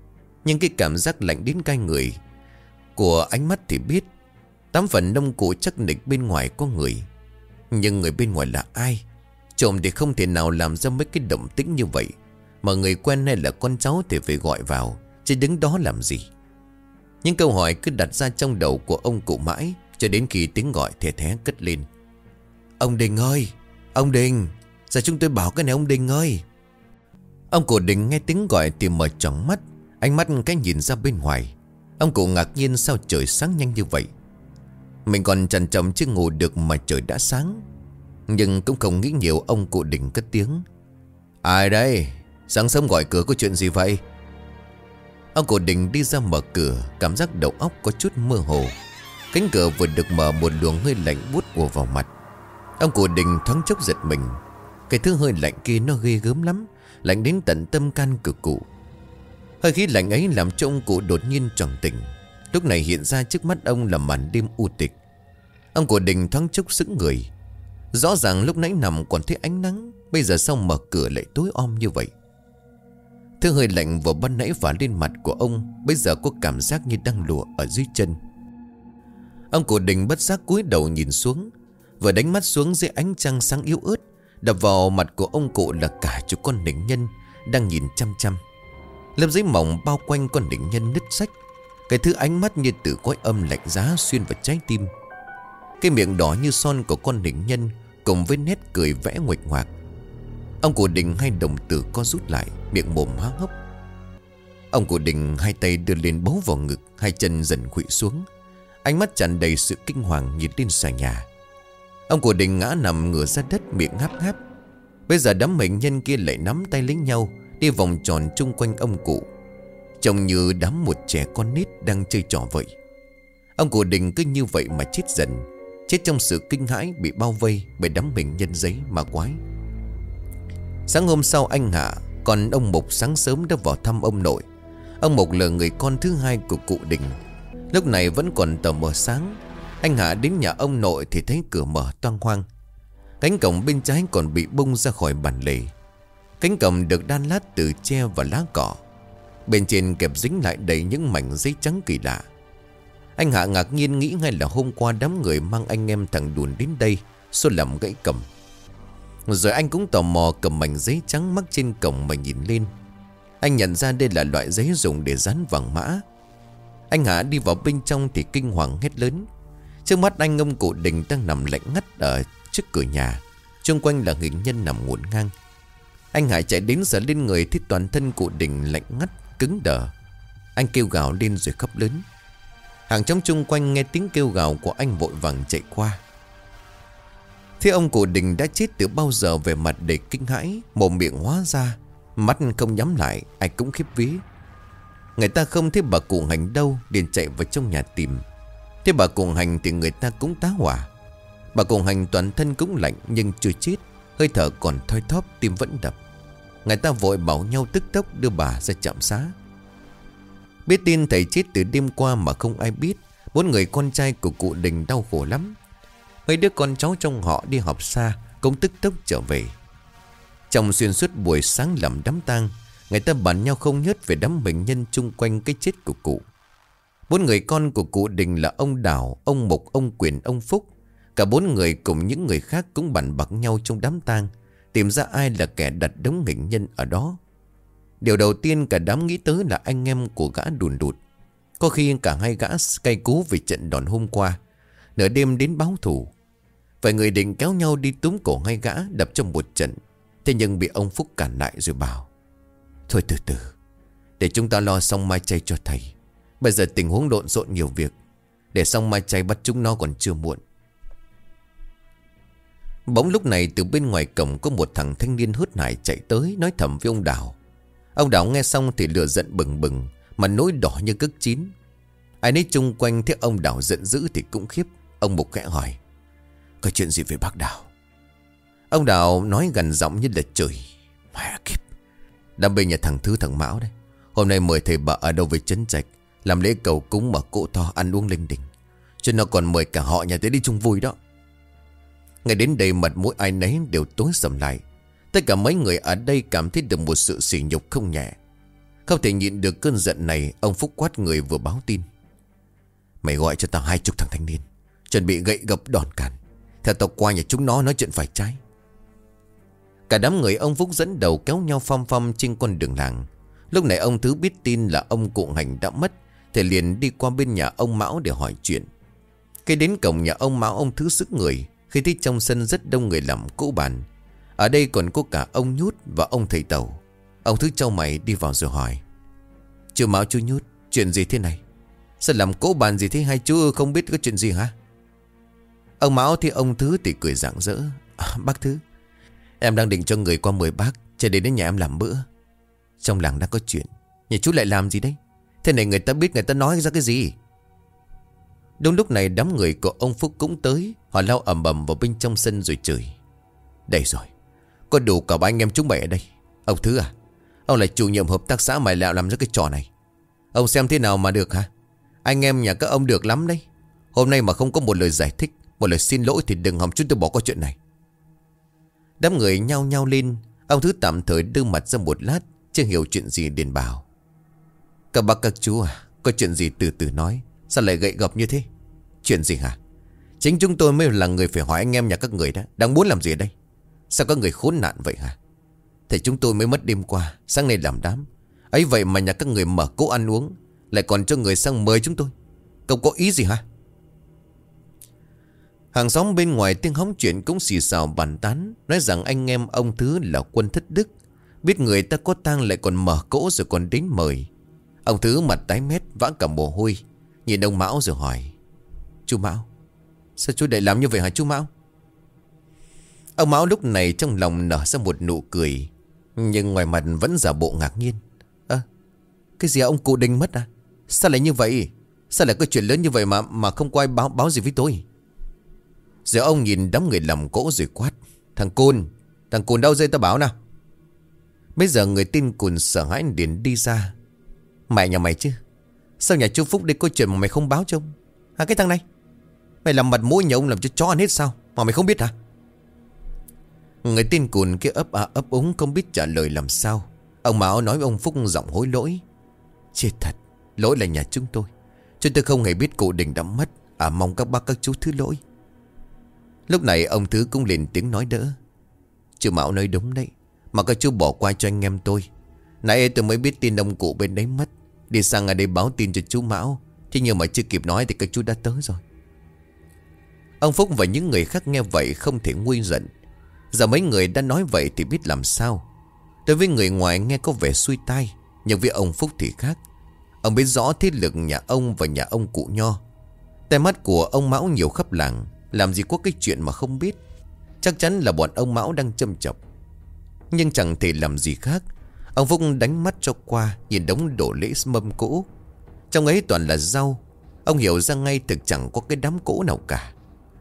Nhưng cái cảm giác lạnh đến cay người Của ánh mắt thì biết Tám phần nông cụ chắc nịch bên ngoài có người, Nhưng người bên ngoài là ai? Trộm thì không thể nào làm ra mấy cái động tĩnh như vậy. Mà người quen hay là con cháu thì phải gọi vào, Chứ đứng đó làm gì? Những câu hỏi cứ đặt ra trong đầu của ông cụ mãi, Cho đến khi tiếng gọi thẻ thé cất lên. Ông Đình ơi, Ông Đình Sao chúng tôi bảo cái này ông Đình ơi. Ông cụ Đình nghe tiếng gọi thì mở tròn mắt, Ánh mắt cái nhìn ra bên ngoài. Ông cụ ngạc nhiên sao trời sáng nhanh như vậy. Mình còn trần trọng chưa ngủ được mà trời đã sáng. Nhưng cũng không nghĩ nhiều, ông cụ Đình cất tiếng. Ai đây? Sáng sớm gọi cửa có chuyện gì vậy? Ông Cổ Đình đi ra mở cửa, Cảm giác đầu óc có chút mơ hồ. Cánh cửa vừa được mở, một luồng hơi lạnh bút ùa vào mặt. Ông Cổ Đình thoáng chốc giật mình. Cái thứ hơi lạnh kia nó ghê gớm lắm, Lạnh đến tận tâm can cực cụ. Hơi khí lạnh ấy làm cho ông cụ đột nhiên tròn tỉnh. Lúc này hiện ra trước mắt ông là màn đêm u tịch. Ông Cổ đình thoáng chốc sững người. Rõ ràng lúc nãy nằm còn thấy ánh nắng, Bây giờ sau mở cửa lại tối om như vậy? Thứ hơi lạnh vừa ban nãy phả lên mặt của ông, Bây giờ có cảm giác như đang lùa ở dưới chân. Ông cụ đình bất giác cúi đầu nhìn xuống, Vừa đánh mắt xuống dưới ánh trăng sáng yếu ớt, Đập vào mặt của ông cụ là cả chục con đỉnh nhân Đang nhìn chăm chăm. Lớp giấy mỏng bao quanh con đỉnh nhân nứt sách Cái thứ ánh mắt như từ cõi âm lạnh giá xuyên vào trái tim. Cái miệng đỏ như son của con đỉnh nhân Cùng với nét cười vẽ nguệch ngoạc. Ông cụ đình hai đồng tử co rút lại, Miệng mồm há hốc. Ông cụ đình hai tay đưa lên bấu vào ngực, Hai chân dần khuỵu xuống. Ánh mắt tràn đầy sự kinh hoàng nhìn lên xà nhà. Ông của đình ngã nằm ngửa ra đất, miệng ngáp ngáp. Bây giờ đám mệnh nhân kia lại nắm tay lấy nhau, Đi vòng tròn chung quanh ông cụ. Trông như đám một trẻ con nít đang chơi trò vậy. Ông cụ đình cứ như vậy mà chết dần. Chết trong sự kinh hãi bị bao vây Bởi đám mệnh nhân giấy mà quái. Sáng hôm sau anh Hạ Còn ông Mục sáng sớm đã vào thăm ông nội. Ông Mục là người con thứ hai của cụ đình. Lúc này vẫn còn tờ mờ sáng. Anh Hạ đến nhà ông nội thì thấy cửa mở toang hoang. Cánh cổng bên trái còn bị bung ra khỏi bàn lề. Cánh cổng được đan lát từ tre và lá cỏ Bên trên kẹp dính lại đầy những mảnh giấy trắng kỳ lạ. Anh Hạ ngạc nhiên nghĩ ngay là hôm qua đám người mang anh em thằng đùn đến đây số làm gãy cầm. Rồi anh cũng tò mò cầm mảnh giấy trắng mắc trên cổng mà nhìn lên. Anh nhận ra đây là loại giấy dùng để dán vàng mã. Anh Hạ đi vào bên trong thì kinh hoàng hét lớn. Trước mắt anh ông cụ đình đang nằm lạnh ngắt ở trước cửa nhà. Trung quanh là hình nhân nằm ngổn ngang. Anh Hải chạy đến giờ lên người thì toàn thân cụ đình lạnh ngắt, cứng đờ. Anh kêu gào lên rồi khóc lớn. Hàng trong chung quanh nghe tiếng kêu gào của anh vội vàng chạy qua. Thế ông cụ đình đã chết từ bao giờ về mặt để kinh hãi, Mồm miệng hóa ra, Mắt không nhắm lại, Ai cũng khiếp vía. Người ta không thấy bà cụ hành đâu, liền chạy vào trong nhà tìm. Thế bà cụ hành thì người ta cũng tá hỏa. Bà cụ hành toàn thân cũng lạnh nhưng chưa chết, Hơi thở còn thoi thóp, tim vẫn đập. Người ta vội bảo nhau tức tốc đưa bà ra trạm xá. Biết tin thầy chết từ đêm qua mà không ai biết, Bốn người con trai của cụ đình đau khổ lắm. Mấy đứa con cháu trong họ đi học xa Cũng tức tốc trở về Trong xuyên suốt buổi sáng làm đám tang Người ta bàn nhau không nhất về đám bệnh nhân chung quanh cái chết của cụ Bốn người con của cụ Đình là ông Đào, ông Mục, ông Quyền, ông Phúc. Cả bốn người cùng những người khác cũng bàn bạc nhau trong đám tang Tìm ra ai là kẻ đặt đống hình nhân ở đó. Điều đầu tiên cả đám nghĩ tới là anh em của gã đùn đụt. Có khi cả hai gã cay cú vì trận đòn hôm qua. Nửa đêm đến báo thủ. Vài người định kéo nhau đi túm cổ ngay gã, đập trong một trận. Thế nhưng bị ông Phúc cản lại rồi bảo. Thôi từ từ. Để chúng ta lo xong mai chay cho thầy. Bây giờ tình huống lộn xộn nhiều việc, Để xong mai chay bắt chúng nó còn chưa muộn Bỗng lúc này từ bên ngoài cổng Có một thằng thanh niên hớt hải chạy tới, Nói thầm với ông Đào Ông Đào nghe xong thì lửa giận bừng bừng Mà nỗi đỏ như cức chín Ai nấy chung quanh thấy ông Đào giận dữ thì cũng khiếp Ông Mục khẽ hỏi có chuyện gì về bác Đào? Ông Đào nói gần giọng như là trời Mẹ kiếp. Đám bên nhà thằng Thứ, thằng Mão đấy Hôm nay mời thầy bà ở đâu về chấn trạch, Làm lễ cầu cúng mở cỗ to ăn uống linh đình. Cho nó còn mời cả họ nhà tới đi chung vui đó. Ngày đến đây mặt mũi ai nấy đều tối sầm lại. Tất cả mấy người ở đây cảm thấy được một sự sỉ nhục không nhẹ. Không thể nhịn được cơn giận này, Ông Phúc quát người vừa báo tin. Mày gọi cho tao hai chục thằng thanh niên, Chuẩn bị gậy gập đòn cản theo tao qua nhà chúng nó nói chuyện phải trái. Cả đám người ông Phúc dẫn đầu kéo nhau phong phong trên con đường làng. Lúc này ông Thứ biết tin là ông cụ hành đã mất, Thì liền đi qua bên nhà ông Mão để hỏi chuyện. Khi đến cổng nhà ông Mão, ông Thứ sức người. Khi thấy trong sân rất đông người làm cỗ bàn. Ở đây còn có cả ông Nhút và ông thầy Tàu. Ông Thứ trao mày đi vào rồi hỏi. Chú Mão, chú Nhút, Chuyện gì thế này? Sao làm cỗ bàn gì thế? Hai chú không biết có chuyện gì hả? Ông Mão thì ông Thứ thì cười rạng rỡ. À, Bác Thứ Em đang định cho người qua mời bác Chạy đến đến nhà em làm bữa. Trong làng đang có chuyện Nhà chú lại làm gì đấy? Thế này người ta biết người ta nói ra cái gì? Đúng lúc này đám người của ông Phúc cũng tới Họ lao ầm ầm vào bên trong sân rồi chửi. Đây rồi Có đủ cả ba anh em chúng mày ở đây. Ông Thứ à Ông là chủ nhiệm hợp tác xã mày lạo làm ra cái trò này. Ông xem thế nào mà được hả? Anh em nhà các ông được lắm đấy. Hôm nay mà không có một lời giải thích một lời xin lỗi thì đừng hòng chúng tôi bỏ qua chuyện này. Đám người nhao nhao lên. Ông Thứ tạm thời đưa mặt ra một lát, Chưa hiểu chuyện gì liền bảo. Các bác, các chú à Có chuyện gì từ từ nói, Sao lại gậy gập như thế? Chuyện gì hả? Chính chúng tôi mới là người phải hỏi anh em nhà các người đó, Đang muốn làm gì ở đây? Sao các người khốn nạn vậy hả? Thì chúng tôi mới mất đêm qua, Sáng nay làm đám. Ấy vậy mà nhà các người mở cỗ ăn uống, Lại còn cho người sang mời chúng tôi. Cậu có ý gì hả? Hàng xóm bên ngoài tiếng hóng chuyện cũng xì xào bàn tán, Nói rằng anh em ông Thứ là quân thất đức. Biết người ta có tang lại còn mở cỗ rồi còn đến mời. Ông Thứ mặt tái mét, vã cả mồ hôi, Nhìn ông Mão rồi hỏi, Chú Mão, Sao chú lại làm như vậy hả chú Mão? Ông Mão lúc này trong lòng nở ra một nụ cười, Nhưng ngoài mặt vẫn giả bộ ngạc nhiên. Ơ, Cái gì ông cụ đinh mất à? Sao lại như vậy? Sao lại có chuyện lớn như vậy mà mà không có ai báo báo gì với tôi? Giờ ông nhìn đám người làm cỗ rồi quát, Thằng Côn Thằng Côn đâu dây ta báo nào? Bây giờ người tin Côn sợ hãi điền đi ra. Mẹ nhà mày chứ? Sao nhà chú Phúc đi có chuyện mà mày không báo cho ông? À cái thằng này? Mày làm mặt mũi nhà ông làm cho chó ăn hết sao Mà mày không biết hả? Người tin Côn kia ấp à ấp úng Không biết trả lời làm sao. Ông Mão nói với ông Phúc giọng hối lỗi, Chết thật, Lỗi là nhà chúng tôi. Chúng tôi không hề biết cụ đình đã mất À mong các bác các chú thứ lỗi. Lúc này ông Thứ cũng lên tiếng nói đỡ. Chú Mão nói đúng đấy, Mà các chú bỏ qua cho anh em tôi. Nãy tôi mới biết tin ông cụ bên đấy mất. Đi sang ở đây báo tin cho chú Mão. Thế nhưng mà chưa kịp nói thì các chú đã tới rồi. Ông Phúc và những người khác nghe vậy không thể nguy giận. Giờ mấy người đã nói vậy thì biết làm sao. Đối với người ngoài nghe có vẻ xuôi tai, Nhưng với ông Phúc thì khác. Ông biết rõ thế lực nhà ông và nhà ông cụ Nho. Tai mắt của ông Mão nhiều khắp làng làm gì có cái chuyện mà không biết. Chắc chắn là bọn ông Mão đang châm chọc. Nhưng chẳng thể làm gì khác. Ông Phúc đánh mắt cho qua, Nhìn đống đổ lễ mâm cỗ. Trong ấy toàn là rau. Ông hiểu ra ngay thực chẳng có cái đám cỗ nào cả.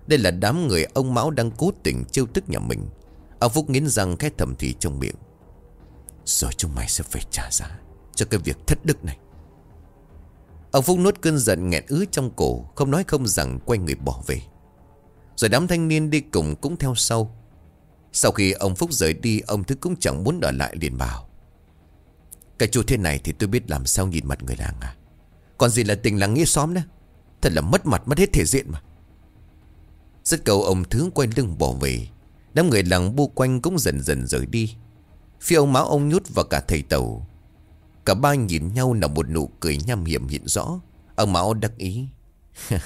Đây là đám người ông Mão đang cố tình trêu tức nhà mình. Ông Phúc nghiến răng khét thầm thì trong miệng. Rồi chúng mày sẽ phải trả giá Cho cái việc thất đức này. Ông Phúc nuốt cơn giận nghẹn ứ trong cổ, Không nói không rằng quay người bỏ về rồi đám thanh niên đi cùng cũng theo sau. Sau khi ông Phúc rời đi Ông Thứ cũng chẳng muốn ở lại liền bảo. Cái chú thế này thì tôi biết làm sao nhìn mặt người làng à. Còn gì là tình làng nghĩa xóm nữa, Thật là mất mặt mất hết thể diện mà. Rất cầu ông Thứ quay lưng bỏ về. Đám người làng bu quanh cũng dần dần rời đi. Phía ông máu ông nhút và cả thầy tàu. Cả ba nhìn nhau là một nụ cười nham hiểm hiện rõ. Ông máu đắc ý.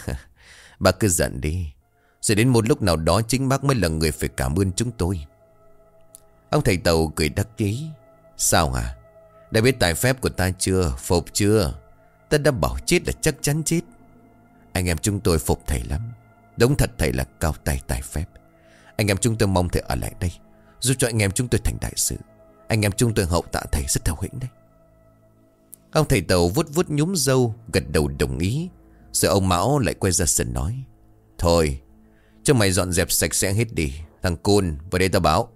Bà cứ giận đi rồi đến một lúc nào đó chính bác mới là người phải cảm ơn chúng tôi. Ông thầy tàu cười đắc ký Sao hả? Đã biết tài phép của ta chưa? Phục chưa? Ta đã bảo chết là chắc chắn chết. Anh em chúng tôi phục thầy lắm. Đúng thật thầy là cao tay tài phép. Anh em chúng tôi mong thầy ở lại đây, Giúp cho anh em chúng tôi thành đại sự. Anh em chúng tôi hậu tạ thầy rất hào hĩnh đấy. Ông thầy tàu vuốt vuốt nhúm dâu Gật đầu đồng ý. Rồi ông Mão lại quay ra sân nói, Thôi cho mày dọn dẹp sạch sẽ hết đi Thằng Côn vào đây tao báo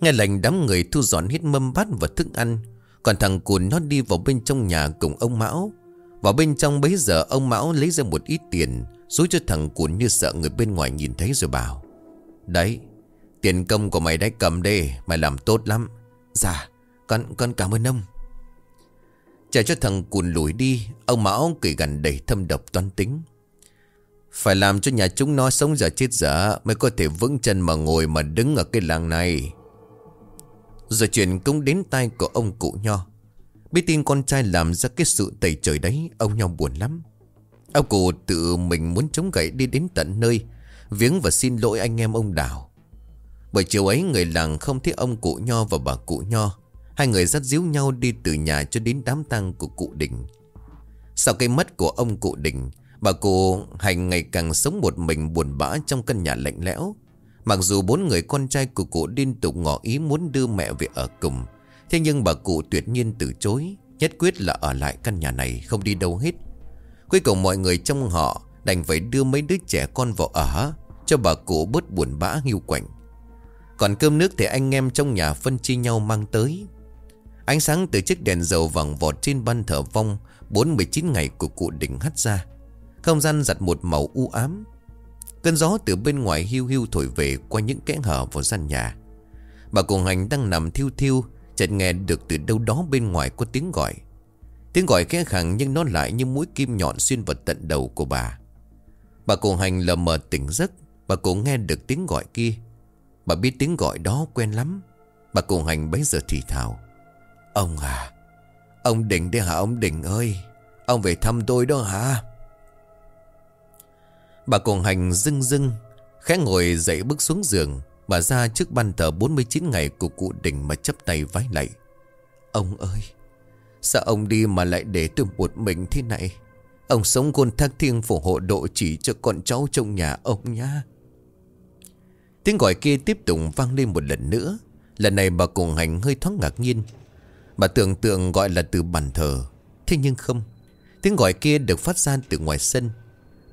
Nghe lệnh đám người thu dọn hết mâm bát và thức ăn Còn thằng Côn nó đi vào bên trong nhà cùng ông Mão. Vào bên trong bấy giờ ông Mão lấy ra một ít tiền Rúi cho thằng cún như sợ người bên ngoài nhìn thấy rồi bảo Đấy Tiền công của mày đấy cầm đi, Mày làm tốt lắm. Dạ con, con cảm ơn ông. Trả cho thằng cún lùi đi Ông Mão cười gần đầy thâm độc toan tính. Phải làm cho nhà chúng nó sống giờ chết giả Mới có thể vững chân mà ngồi mà đứng ở cái làng này. Rồi chuyện cũng đến tay của ông cụ Nho. Biết tin con trai làm ra cái sự tẩy trời đấy, Ông Nho buồn lắm. Ông cụ tự mình muốn chống gậy đi đến tận nơi, Viếng và xin lỗi anh em ông Đào Bởi chiều ấy, người làng không thấy ông cụ Nho và bà cụ Nho. Hai người dắt díu nhau đi từ nhà cho đến đám tang của cụ Đình. Sau cái mất của ông cụ Đình Bà cụ Hành ngày càng sống một mình buồn bã trong căn nhà lạnh lẽo. Mặc dù bốn người con trai của cụ liên tục ngỏ ý muốn đưa mẹ về ở cùng, Thế nhưng bà cụ tuyệt nhiên từ chối, Nhất quyết là ở lại căn nhà này không đi đâu hết. Cuối cùng mọi người trong họ đành phải đưa mấy đứa trẻ con vào ở Cho bà cụ bớt buồn bã hiu quạnh. Còn cơm nước thì anh em trong nhà phân chia nhau mang tới. Ánh sáng từ chiếc đèn dầu vàng vọt trên ban thờ vong 49 ngày của cụ đỉnh hắt ra. Không gian giặt một màu u ám. Cơn gió từ bên ngoài hưu hưu thổi về qua những kẽ hở vào gian nhà. Bà cùng hành đang nằm thiêu thiêu Chợt nghe được từ đâu đó bên ngoài có tiếng gọi. Tiếng gọi khẽ khẳng nhưng nó lại như mũi kim nhọn xuyên vào tận đầu của bà. Bà cùng hành lờ mờ tỉnh giấc, Bà cũng nghe được tiếng gọi kia. Bà biết tiếng gọi đó quen lắm. Bà cùng hành bấy giờ thì thào. Ông à Ông Định đấy hả? Ông Định ơi, Ông về thăm tôi đó hả? Bà cùng hành dưng dưng Khẽ ngồi dậy bước xuống giường, Bà ra trước ban thờ 49 ngày của cụ đình mà chấp tay vái lạy. Ông ơi, Sao ông đi mà lại để tôi một mình thế này? Ông sống côn thác thiên phổ hộ độ chỉ cho con cháu trong nhà ông nha Tiếng gọi kia tiếp tục vang lên một lần nữa. Lần này bà cùng hành hơi thoáng ngạc nhiên. Bà tưởng tượng gọi là từ bàn thờ. Thế nhưng không, Tiếng gọi kia được phát ra từ ngoài sân.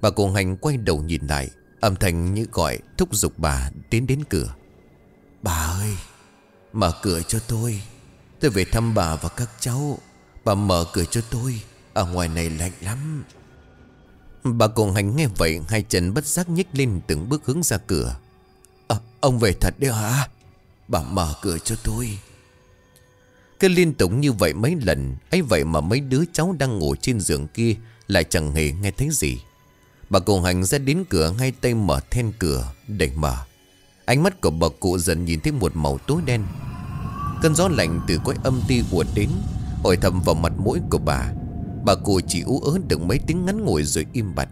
Bà cùng hành quay đầu nhìn lại Âm thanh như gọi thúc giục bà tiến đến cửa. Bà ơi Mở cửa cho tôi. Tôi về thăm bà và các cháu. Bà mở cửa cho tôi Ở ngoài này lạnh lắm. Bà cùng hành nghe vậy Hai chân bất giác nhích lên từng bước hướng ra cửa. À, Ông về thật đấy hả? Bà mở cửa cho tôi. Cứ liên tục như vậy mấy lần ấy vậy mà mấy đứa cháu đang ngủ trên giường kia Lại chẳng hề nghe thấy gì. Bà cụ hành ra đến cửa ngay tay mở then cửa để mở. Ánh mắt của bà cụ dần nhìn thấy một màu tối đen. Cơn gió lạnh từ cõi âm ti ùa đến Hồi thầm vào mặt mũi của bà. Bà cụ chỉ ú ớ được mấy tiếng ngắn ngồi rồi im bặt.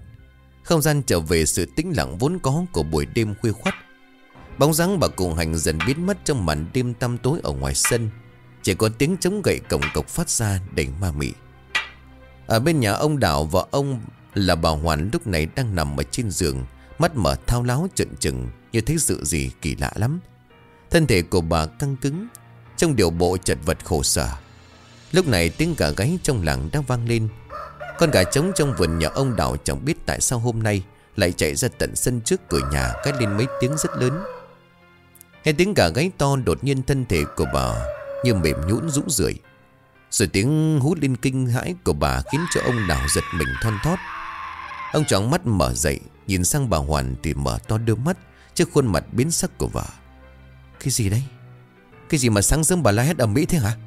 Không gian trở về sự tĩnh lặng vốn có của buổi đêm khuya khoắt. Bóng dáng bà cụ hành dần biến mất trong màn đêm tăm tối ở ngoài sân. Chỉ có tiếng chống gậy cổng cộc phát ra đầy ma mị. Ở bên nhà ông Đảo và ông là bà Hoàn lúc này đang nằm ở trên giường, Mắt mở thao láo trận trừng Như thấy sự gì kỳ lạ lắm Thân thể của bà căng cứng, Trong điều bộ chật vật khổ sở Lúc này tiếng gà gáy trong làng đang vang lên Con gà trống trong vườn nhà ông Đảo chẳng biết tại sao hôm nay Lại chạy ra tận sân trước cửa nhà Cái lên mấy tiếng rất lớn Nghe tiếng gà gáy to đột nhiên thân thể của bà như mềm nhũn rũ rượi. Rồi tiếng hút lên kinh hãi của bà khiến cho ông đảo giật mình thon thót. Ông tròn mắt mở dậy, nhìn sang bà Hoàn thì mở to đôi mắt trước khuôn mặt biến sắc của vợ. Cái gì đấy? Cái gì mà sáng sớm bà la hét ầm mỹ thế hả?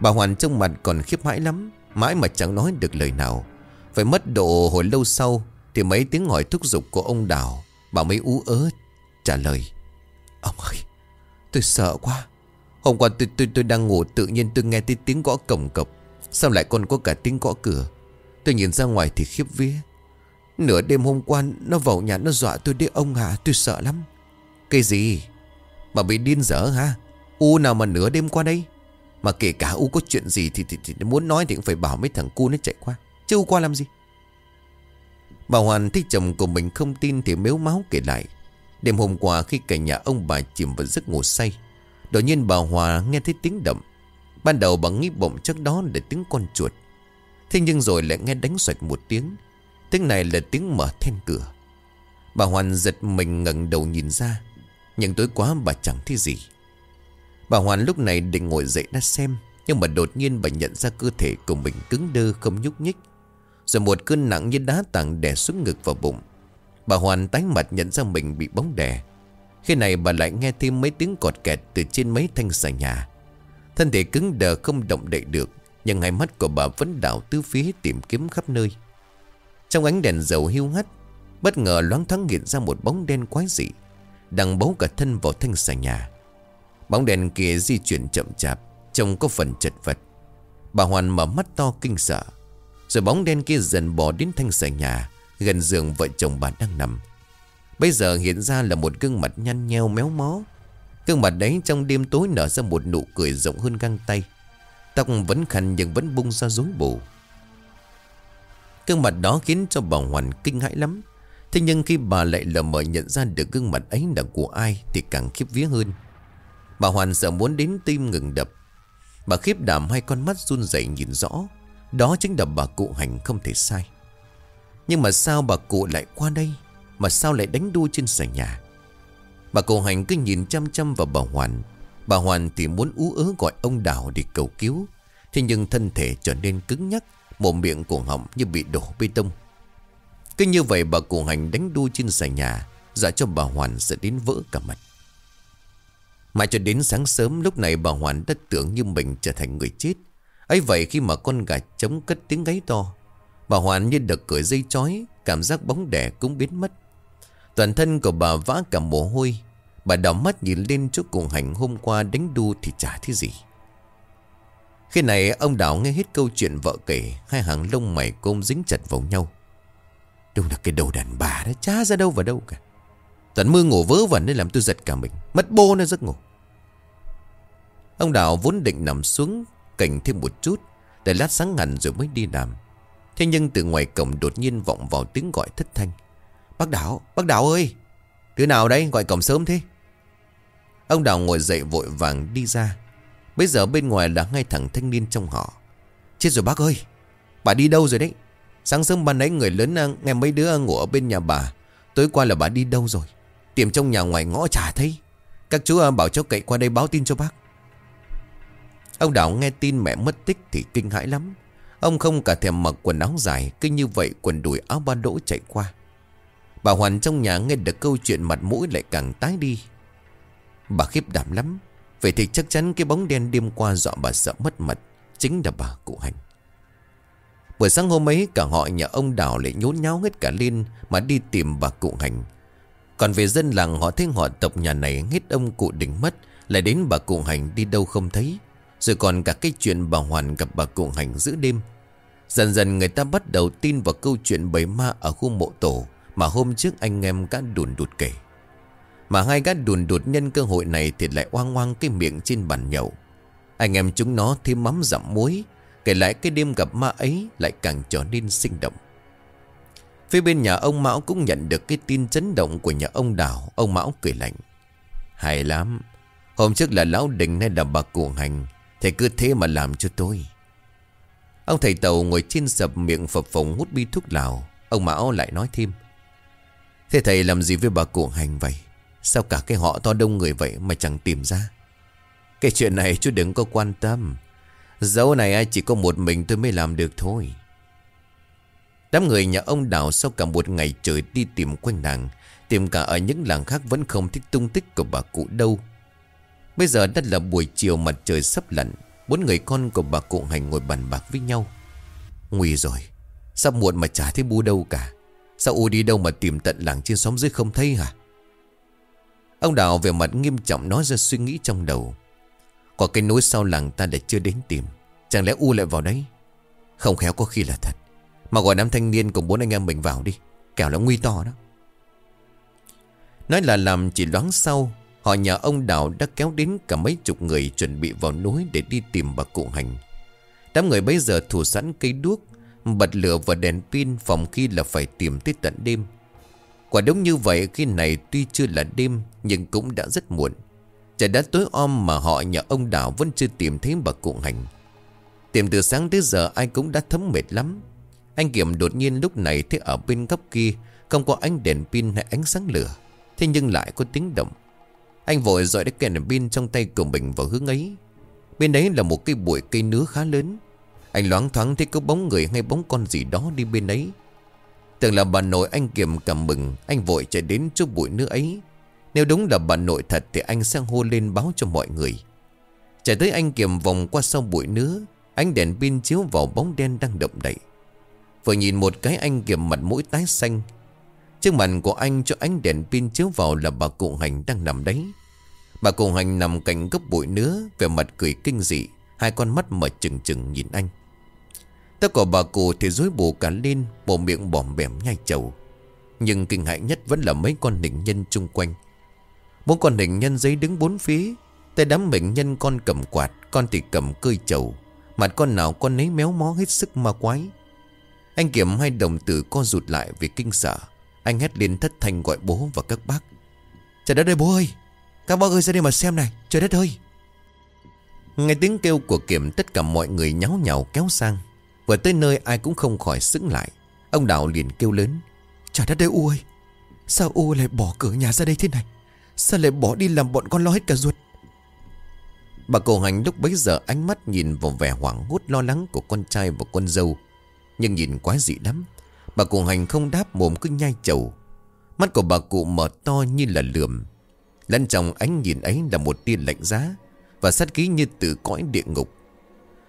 Bà Hoàn trong mặt còn khiếp hãi lắm, mãi mà chẳng nói được lời nào. Phải mất độ hồi lâu sau thì mấy tiếng hỏi thúc giục của ông Đào, bà mới ú ớ trả lời. Ông ơi, tôi sợ quá. Hôm qua tôi, tôi, tôi đang ngủ tự nhiên tôi nghe thấy tiếng gõ cổng cộc Sao lại còn có cả tiếng gõ cửa Tôi nhìn ra ngoài thì khiếp vía. Nửa đêm hôm qua nó vào nhà nó dọa tôi đấy ông hả tôi sợ lắm. Cái gì? Mà bị điên dở hả? U nào mà nửa đêm qua đây? Mà kể cả U có chuyện gì thì, thì, thì muốn nói thì cũng phải bảo mấy thằng cu nó chạy qua. Chứ U qua làm gì? Bà Hoàn thấy chồng của mình không tin thì mếu máu kể lại. Đêm hôm qua khi cả nhà ông bà chìm vào giấc ngủ say Đột nhiên bà Hòa nghe thấy tiếng động. Ban đầu bà nghĩ bụng chắc đó là tiếng con chuột. Thế nhưng rồi lại nghe đánh xoạch một tiếng. Tiếng này là tiếng mở then cửa. Bà Hoàn giật mình ngẩng đầu nhìn ra. Nhưng tối quá bà chẳng thấy gì. Bà Hoàn lúc này định ngồi dậy đã xem, Nhưng mà đột nhiên bà nhận ra cơ thể của mình cứng đơ không nhúc nhích. Rồi một cơn nặng như đá tảng đè xuống ngực vào bụng. Bà Hoàn tái mặt nhận ra mình bị bóng đè. Khi này bà lại nghe thêm mấy tiếng cọt kẹt từ trên mấy thanh xà nhà. Thân thể cứng đờ không động đậy được. Nhưng hai mắt của bà vẫn đảo tứ phía tìm kiếm khắp nơi. Trong ánh đèn dầu hiu hắt, Bất ngờ loáng thoáng hiện ra một bóng đen quái dị, Đang bấu cả thân vào thanh xà nhà. Bóng đèn kia di chuyển chậm chạp, Trông có phần chật vật. Bà Hoàn mở mắt to kinh sợ, Rồi bóng đen kia dần bò đến thanh xà nhà, Gần giường vợ chồng bà đang nằm. Bây giờ hiện ra là một gương mặt nhăn nheo méo mó. Gương mặt đấy trong đêm tối nở ra một nụ cười rộng hơn găng tay. Tóc vẫn khăn nhưng vẫn bung ra rối bù. Gương mặt đó khiến cho bà Hoàn kinh hãi lắm. Thế nhưng khi bà lại lờ mờ nhận ra được gương mặt ấy là của ai Thì càng khiếp vía hơn. Bà Hoàn sợ muốn đến tim ngừng đập. Bà khiếp đảm hai con mắt run rẩy nhìn rõ. Đó chính là bà cụ hành không thể sai. Nhưng mà sao bà cụ lại qua đây? Mà sao lại đánh đu trên sàn nhà? Bà cụ hành cứ nhìn chăm chăm vào bà Hoàn. Bà Hoàn thì muốn ú ớ gọi ông Đào để cầu cứu. Thế nhưng thân thể trở nên cứng nhắc Mồm miệng của họng như bị đổ bê tông. Cứ như vậy bà cụ hành đánh đu trên sàn nhà Dạ cho bà Hoàn sẽ đến vỡ cả mặt. Mãi cho đến sáng sớm, lúc này bà Hoàn đã tưởng như mình trở thành người chết. Ấy vậy khi mà con gà trống cất tiếng gáy to, Bà Hoàn như được cởi dây chói, Cảm giác bóng đẻ cũng biến mất. Toàn thân của bà vã cả mồ hôi Bà đỏ mắt nhìn lên chỗ cùng hành hôm qua đánh đu thì chả thế gì. Khi này ông Đào nghe hết câu chuyện vợ kể Hai hàng lông mày côm dính chặt vào nhau. Đúng là cái đầu đàn bà đó Chả ra đâu vào đâu cả. Toàn mưa ngủ vớ vẩn nên làm tôi giật cả mình Mất bô nó giấc ngủ. Ông Đào vốn định nằm xuống Cảnh thêm một chút Để lát sáng ngần rồi mới đi làm. Thế nhưng từ ngoài cổng đột nhiên vọng vào tiếng gọi thất thanh. Bác Đào, bác Đào ơi! Đứa nào đây? Gọi cổng sớm thế. Ông Đào ngồi dậy vội vàng đi ra. Bây giờ bên ngoài là ngay thằng thanh niên trong họ. Chết rồi bác ơi, Bà đi đâu rồi đấy? Sáng sớm ban nãy người lớn nghe mấy đứa ngủ ở bên nhà bà. Tối qua là bà đi đâu rồi? Tìm trong nhà ngoài ngõ chả thấy. Các chú à, bảo cháu cậy qua đây báo tin cho bác. Ông Đào nghe tin mẹ mất tích thì kinh hãi lắm. Ông không cả thèm mặc quần áo dài, Cứ như vậy quần đùi áo ba đỗ chạy qua. Bà Hoàn trong nhà nghe được câu chuyện mặt mũi lại càng tái đi. Bà khiếp đảm lắm. Vậy thì chắc chắn cái bóng đen đêm qua dọa bà sợ mất mật Chính là bà cụ hành. Buổi sáng hôm ấy, cả họ nhà ông Đào lại nhốn nháo hết cả lên Mà đi tìm bà cụ hành. Còn về dân làng, họ thấy họ tộc nhà này hết ông cụ đỉnh mất, Lại đến bà cụ hành đi đâu không thấy. Rồi còn cả cái chuyện bà Hoàn gặp bà cụ hành giữa đêm. Dần dần người ta bắt đầu tin vào câu chuyện bầy ma ở khu mộ tổ Mà hôm trước anh em cá đùn đụt kể. Mà hai gã đùn đụt nhân cơ hội này Thì lại oang oang cái miệng trên bàn nhậu. Anh em chúng nó thêm mắm dặm muối, Kể lại cái đêm gặp ma ấy Lại càng trở nên sinh động. Phía bên nhà ông Mão cũng nhận được cái tin chấn động của nhà ông Đào, Ông Mão cười lạnh. Hay lắm, Hôm trước là Lão Đình hay là bà Cụ Hành Thầy cứ thế mà làm cho tôi. Ông thầy tàu ngồi trên sập miệng phập phồng hút bi thuốc lào, Ông Mão lại nói thêm. Thế thầy làm gì với bà Cụ Hành vậy? Sao cả cái họ to đông người vậy mà chẳng tìm ra? Cái chuyện này chú đừng có quan tâm. Dẫu này ai chỉ có một mình tôi mới làm được thôi. Đám người nhà ông Đào sau cả một ngày trời đi tìm quanh nàng, Tìm cả ở những làng khác vẫn không thích tung tích của bà cụ đâu. Bây giờ đã là buổi chiều mặt trời sắp lặn, Bốn người con của bà cụ hành ngồi bàn bạc với nhau. Nguy rồi, Sắp muộn mà chả thấy bu đâu cả. Sao u đi đâu mà tìm tận làng trên xóm dưới không thấy hả? Ông Đào về mặt nghiêm trọng nói ra suy nghĩ trong đầu Có cái núi sau làng ta đã chưa đến tìm Chẳng lẽ u lại vào đấy Không khéo có khi là thật Mà gọi đám thanh niên cùng bốn anh em mình vào đi Kẻo là nguy to đó Nói là làm chỉ loáng sau Họ nhà ông Đào đã kéo đến cả mấy chục người chuẩn bị vào núi để đi tìm bà cụ hành. Đám người bây giờ thủ sẵn cây đuốc, bật lửa và đèn pin phòng khi là phải tìm tới tận đêm. Quả đúng như vậy, khi này tuy chưa là đêm, nhưng cũng đã rất muộn. Trời đã tối om mà họ nhà ông đảo vẫn chưa tìm thấy bà cụ hành. Tìm từ sáng tới giờ ai cũng đã thấm mệt lắm. Anh Kiểm đột nhiên lúc này thấy ở bên góc kia, Không có ánh đèn pin hay ánh sáng lửa. Thế nhưng lại có tiếng động. Anh vội dọi cái kèn pin trong tay của mình vào hướng ấy. Bên đấy là một cây bụi cây nứa khá lớn. Anh loáng thoáng thấy có bóng người hay bóng con gì đó đi bên ấy. Tưởng là bà nội anh Kiểm cảm mừng, Anh vội chạy đến chỗ bụi nứa ấy. Nếu đúng là bà nội thật Thì anh sang hô lên báo cho mọi người. Chạy tới anh Kiểm vòng qua sau bụi nứa Ánh đèn pin chiếu vào bóng đen đang động đậy. Vừa nhìn một cái anh Kiểm mặt mũi tái xanh. Trước mặt của anh cho ánh đèn pin chiếu vào là bà cụ hành đang nằm đấy. Bà cụ hành nằm cạnh gốc bụi nứa Về mặt cười kinh dị, Hai con mắt mở trừng trừng nhìn anh. Tất cả bà cụ thì rối bù cả lên, Bộ miệng bỏm bẻm nhai chầu. Nhưng kinh hại nhất vẫn là mấy con nịnh nhân chung quanh. Bốn con nịnh nhân giấy đứng bốn phía. Tay đám bệnh nhân con cầm quạt, Con thì cầm cơi chầu. Mặt con nào con nấy méo mó hết sức ma quái. Anh kiểm hai đồng tử co rụt lại vì kinh sợ. Anh hét lên thất thanh gọi bố và các bác. Trời đất ơi, bố ơi! Các bác ơi, ra đây mà xem này! Trời đất ơi! Nghe tiếng kêu của kiểm, tất cả mọi người nháo nhào kéo sang. Vừa tới nơi ai cũng không khỏi sững lại. Ông Đạo liền kêu lớn, Trời đất ơi, U ơi! Sao U lại bỏ cửa nhà ra đây thế này? Sao lại bỏ đi làm bọn con lo hết cả ruột? Bà cổ hành lúc bấy giờ ánh mắt nhìn vào vẻ hoảng hốt lo lắng của con trai và con dâu, Nhưng nhìn quá dị lắm. Bà cụ hành không đáp mồm cứ nhai chầu. Mắt của bà cụ mở to như là lườm. Lăn trong ánh nhìn ấy là một tia lạnh giá Và sát khí như từ cõi địa ngục.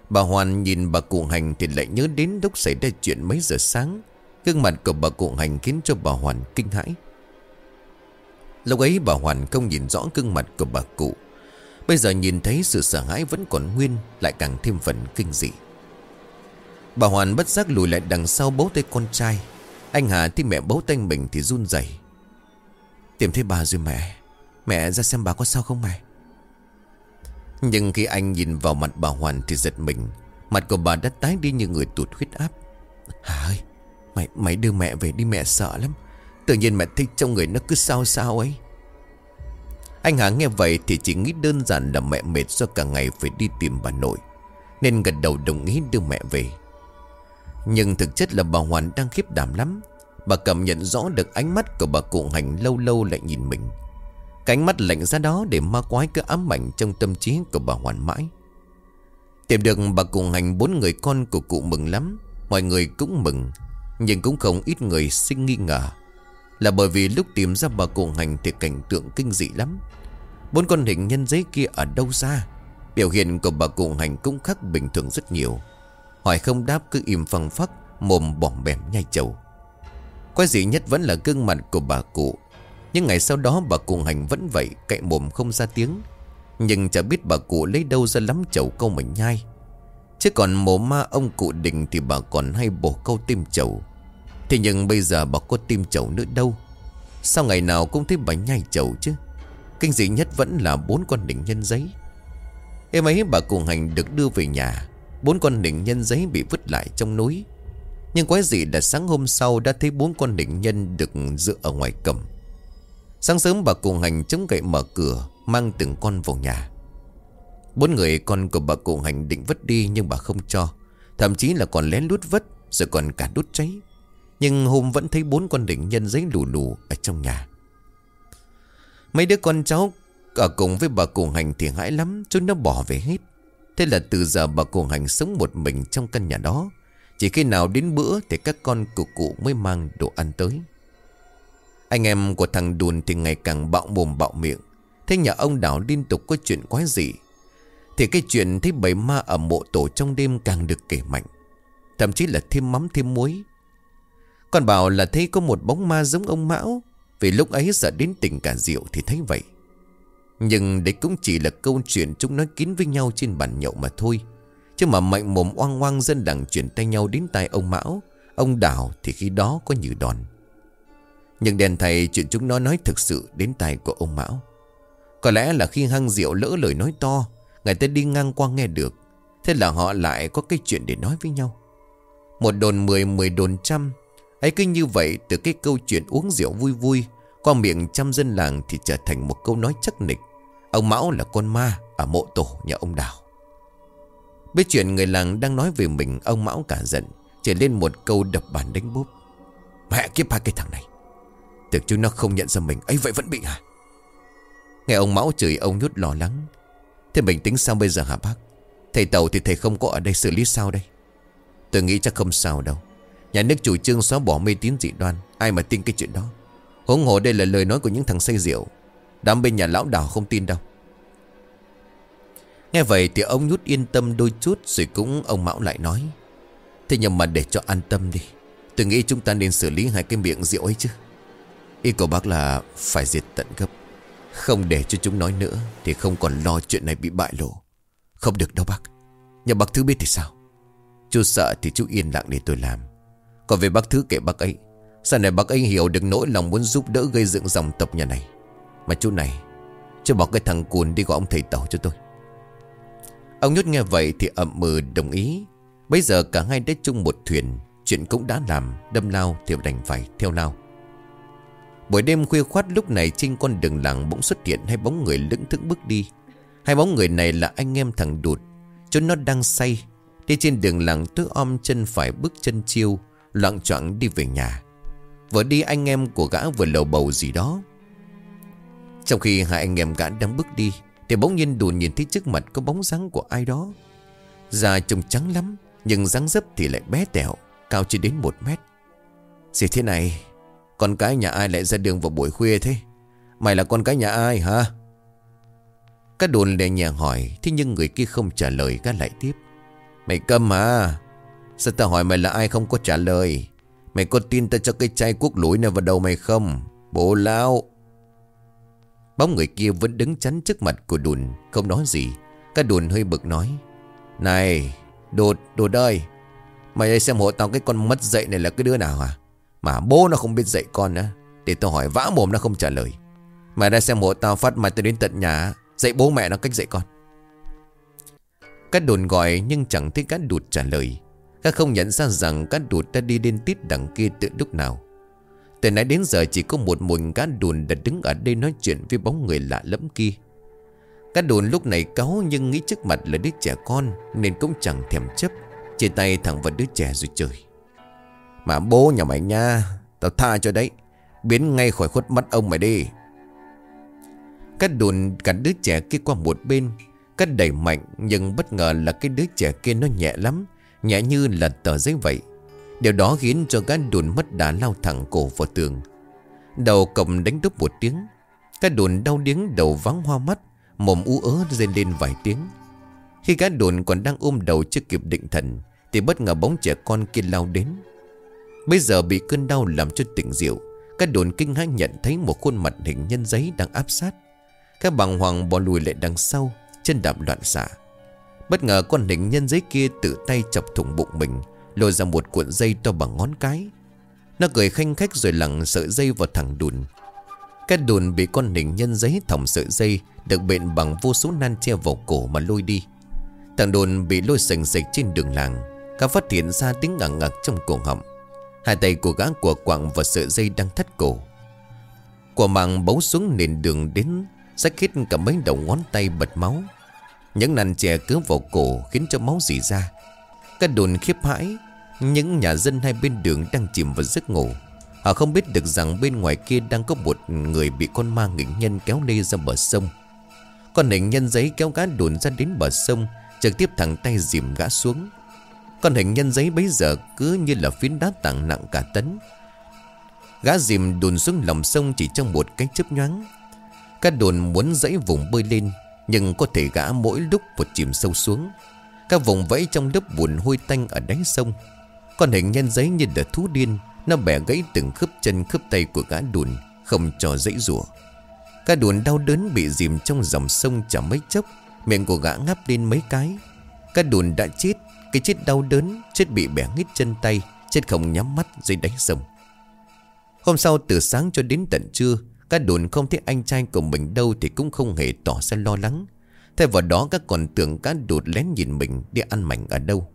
Bà Hoàn nhìn bà cụ hành thì lại nhớ đến lúc xảy ra chuyện mấy giờ sáng. Gương mặt của bà cụ hành khiến cho bà Hoàn kinh hãi. Lúc ấy bà Hoàn không nhìn rõ gương mặt của bà cụ. Bây giờ nhìn thấy sự sợ hãi vẫn còn nguyên, Lại càng thêm phần kinh dị. Bà Hoàn bất giác lùi lại đằng sau bấu tay con trai. Anh Hà thì mẹ bấu tay mình thì run rẩy. Tìm thấy bà rồi mẹ. Mẹ ra xem bà có sao không mẹ? Nhưng khi anh nhìn vào mặt bà Hoàn thì giật mình. Mặt của bà đã tái đi như người tụt huyết áp. Hà ơi, Mày mày đưa mẹ về đi, mẹ sợ lắm. Tự nhiên mẹ thích trong người nó cứ sao sao ấy. Anh Hà nghe vậy thì chỉ nghĩ đơn giản là mẹ mệt do cả ngày phải đi tìm bà nội, Nên gật đầu đồng ý đưa mẹ về. Nhưng thực chất là bà Hoàn đang khiếp đảm lắm. Bà cảm nhận rõ được ánh mắt của bà cụ hành lâu lâu lại nhìn mình. Cánh mắt lạnh ra đó để ma quái cứ ám ảnh trong tâm trí của bà Hoàn mãi. Tìm được bà cụ hành bốn người con của cụ mừng lắm, Mọi người cũng mừng, Nhưng cũng không ít người sinh nghi ngờ. Là bởi vì lúc tìm ra bà cụ hành thì cảnh tượng kinh dị lắm. Bốn con hình nhân giấy kia ở đâu ra? Biểu hiện của bà cụ hành cũng khác bình thường rất nhiều. Hỏi không đáp cứ im phăng phắc, Mồm bỏm bẻm nhai chầu. Quái dị nhất vẫn là gương mặt của bà cụ nhưng ngày sau đó bà cụ hành vẫn vậy, Cậy mồm không ra tiếng. Nhưng chả biết bà cụ lấy đâu ra lắm chầu câu mà nhai. Chứ còn mồ ma ông cụ đình Thì bà còn hay bổ câu tim chầu. Thế nhưng bây giờ bà có tim chầu nữa đâu? Sao ngày nào cũng thấy bà nhai chầu chứ? Kinh dị nhất vẫn là bốn con đỉnh nhân giấy. Em ấy bà cụ hành được đưa về nhà. Bốn con đỉnh nhân giấy bị vứt lại trong núi. Nhưng quái gì là sáng hôm sau Đã thấy bốn con đỉnh nhân được dựa ở ngoài cầm. Sáng sớm bà cụ hành chống gậy mở cửa, Mang từng con vào nhà. Bốn người con của bà cụ hành định vứt đi Nhưng bà không cho. Thậm chí là còn lén lút vứt, Rồi còn cả đốt cháy. Nhưng hôm vẫn thấy bốn con đỉnh nhân giấy lù lù Ở trong nhà. Mấy đứa con cháu Ở cùng với bà cụ hành thì hãi lắm, Chúng nó bỏ về hết. Thế là từ giờ bà cụ hành sống một mình trong căn nhà đó. Chỉ khi nào đến bữa Thì các con của cụ mới mang đồ ăn tới. Anh em của thằng Đùn thì ngày càng bạo mồm bạo miệng. Thế nhà ông Đảo liên tục có chuyện quái gì, Thì cái chuyện thấy bầy ma ở mộ tổ trong đêm càng được kể mạnh. Thậm chí là thêm mắm thêm muối. Còn bảo là thấy có một bóng ma giống ông Mão. Vì lúc ấy sợ đến tỉnh cả rượu thì thấy vậy. Nhưng đấy cũng chỉ là câu chuyện chúng nói kín với nhau trên bàn nhậu mà thôi. Chứ mà mạnh mồm oang oang dân đằng chuyển tay nhau đến tay ông Mão Ông Đảo thì khi đó có như đòn. Nhưng đèn thầy chuyện chúng nó nói thực sự đến tai của ông Mão. Có lẽ là khi hăng rượu lỡ lời nói to Người ta đi ngang qua nghe được. Thế là họ lại có cái chuyện để nói với nhau. Một đồn mười, mười đồn trăm ấy cứ như vậy từ cái câu chuyện uống rượu vui vui Qua miệng trăm dân làng thì trở thành một câu nói chắc nịch. Ông Mão là con ma ở mộ tổ nhà ông Đào. Biết chuyện người làng đang nói về mình Ông Mão cả giận Chỉ lên một câu đập bàn đánh búp Mẹ kiếp ba cái thằng này. Tưởng chúng nó không nhận ra mình. Ấy, vậy vẫn bị à Nghe ông Mão chửi, ông nhút lo lắng. Thế mình tính sao bây giờ hả bác? Thầy Tàu thì thầy không có ở đây xử lý sao đây? Tôi nghĩ chắc không sao đâu. Nhà nước chủ trương xóa bỏ mê tín dị đoan, Ai mà tin cái chuyện đó? Huống hồ đây là lời nói của những thằng say rượu. Đám bên nhà lão đảo không tin đâu. Nghe vậy thì ông nhút yên tâm đôi chút Rồi cũng ông Mão lại nói. Thế nhưng mà để cho an tâm đi, Tôi nghĩ chúng ta nên xử lý hai cái miệng rượu ấy chứ. Ý của bác là phải diệt tận gấp Không để cho chúng nói nữa Thì không còn lo chuyện này bị bại lộ. Không được đâu bác. Nhưng bác thứ biết thì sao? Chú sợ thì chú yên lặng để tôi làm. Còn về bác thứ kể bác ấy, Sau này bác ấy hiểu được nỗi lòng muốn giúp đỡ gây dựng dòng tộc nhà này. Mà chú này, Chú bỏ cái thằng cuồn đi gọi ông thầy tàu cho tôi. Ông nhốt nghe vậy thì ậm mừ đồng ý. Bây giờ cả hai đã chung một thuyền, Chuyện cũng đã làm, Đâm lao thì đành phải theo lao. Buổi đêm khuya khoát lúc này trên con đường làng bỗng xuất hiện hai bóng người lững thững bước đi. Hai bóng người này là anh em thằng đụt. chúng nó đang say. Đi trên đường làng tứ om chân phải bước chân chiêu. Loạn choạng đi về nhà. Vừa đi anh em của gã vừa lầu bầu gì đó. Trong khi hai anh em gã đang bước đi. Thì bỗng nhiên đùn nhìn thấy trước mặt có bóng dáng của ai đó. Da trông trắng lắm. Nhưng dáng dấp thì lại bé tẹo. Cao chỉ đến một mét. Gì thế này con cái nhà ai lại ra đường vào buổi khuya thế? Mày là con cái nhà ai hả? Các đồn lè nhà hỏi, Thế nhưng người kia không trả lời Các lại tiếp. Mày câm à Sao tao hỏi mày là ai không có trả lời? Mày có tin tao cho cái chai cuốc lũi này vào đầu mày không? Bố lão. Bóng người kia vẫn đứng chắn trước mặt của đùn Không nói gì. Các đùn hơi bực nói, Này, đột đột ơi. Mày ơi, xem hộ tao cái con mất dậy này là cái đứa nào à mà bố nó không biết dạy con nữa Để tao hỏi vã mồm nó không trả lời. Mày ra xem hộ tao phát mà tao đến tận nhà Dạy bố mẹ nó cách dạy con. Cát đồn gọi nhưng chẳng thấy cát đụt trả lời. Các không nhận ra rằng cát đụt đã đi đến tít đằng kia từ lúc nào. Từ nãy đến giờ chỉ có một mình cát đồn đã đứng ở đây nói chuyện với bóng người lạ lẫm kia. Cát đồn lúc này cáu nhưng nghĩ trước mặt là đứa trẻ con Nên cũng chẳng thèm chấp, Chia tay thẳng vào đứa trẻ rồi trời mà bố nhà mày nha, Tao tha cho đấy. Biến ngay khỏi khuất mắt ông mày đi. Cát đùn cả đứa trẻ kia qua một bên. Cát đẩy mạnh, Nhưng bất ngờ là cái đứa trẻ kia nó nhẹ lắm. Nhẹ như là tờ giấy vậy. Điều đó khiến cho cát đùn mất đá lao thẳng cổ vào tường. Đầu cầm đánh đúc một tiếng. Cái đùn đau điếng đầu vắng hoa mắt, Mồm ú ớ rên lên vài tiếng. Khi cát đùn còn đang ôm đầu chưa kịp định thần, Thì bất ngờ bóng trẻ con kia lao đến. Bây giờ bị cơn đau làm cho tỉnh rượu, Các đồn kinh hãi nhận thấy một khuôn mặt hình nhân giấy đang áp sát. Các bằng hoàng bò lùi lại đằng sau, Chân đạp loạn xạ. Bất ngờ con hình nhân giấy kia tự tay chọc thủng bụng mình, Lôi ra một cuộn dây to bằng ngón cái. Nó cười khanh khách rồi lặng sợi dây vào thẳng đùn. Cái đùn bị con hình nhân giấy thòng sợi dây Được bện bằng vô số nan che vào cổ mà lôi đi. Thằng đùn bị lôi sành sạch trên đường làng, Cả phát hiện ra tiếng ngạc ngạc trong cổ họng. Hai tay của gã của quặng và sợi dây đang thắt cổ. Quả mạng bấu xuống nền đường đến Rách hết cả mấy đầu ngón tay bật máu. Những nàn chè cứ vào cổ Khiến cho máu dì ra. Các đồn khiếp hãi, Những nhà dân hai bên đường đang chìm vào giấc ngủ. Họ không biết được rằng bên ngoài kia đang có một người bị con ma nghịch nhân kéo lê ra bờ sông. Con hình nhân giấy kéo gã đồn ra đến bờ sông, Trực tiếp thẳng tay dìm gã xuống con hình nhân giấy bấy giờ cứ như là phiến đá tặng nặng cả tấn. Gã dìm đùn xuống lòng sông chỉ trong một cái chớp nhoáng. Các đồn muốn dãy vùng bơi lên, Nhưng có thể gã mỗi lúc một chìm sâu xuống. Các vùng vẫy trong lớp bùn hôi tanh ở đáy sông. Con hình nhân giấy như là thú điên, Nó bẻ gãy từng khớp chân khớp tay của gã đùn, Không cho dãy rủa. Các đồn đau đớn bị dìm trong dòng sông chẳng mấy chốc, Miệng của gã ngáp lên mấy cái. Các đùn đã chết cái chết đau đớn, Chết bị bẻ nghít chân tay, Chết không nhắm mắt dưới đáy sông. Hôm sau từ sáng cho đến tận trưa, Các đồn không thấy anh trai của mình đâu Thì cũng không hề tỏ ra lo lắng. Thay vào đó, các còn tưởng cá đột lén nhìn mình Đi ăn mảnh ở đâu.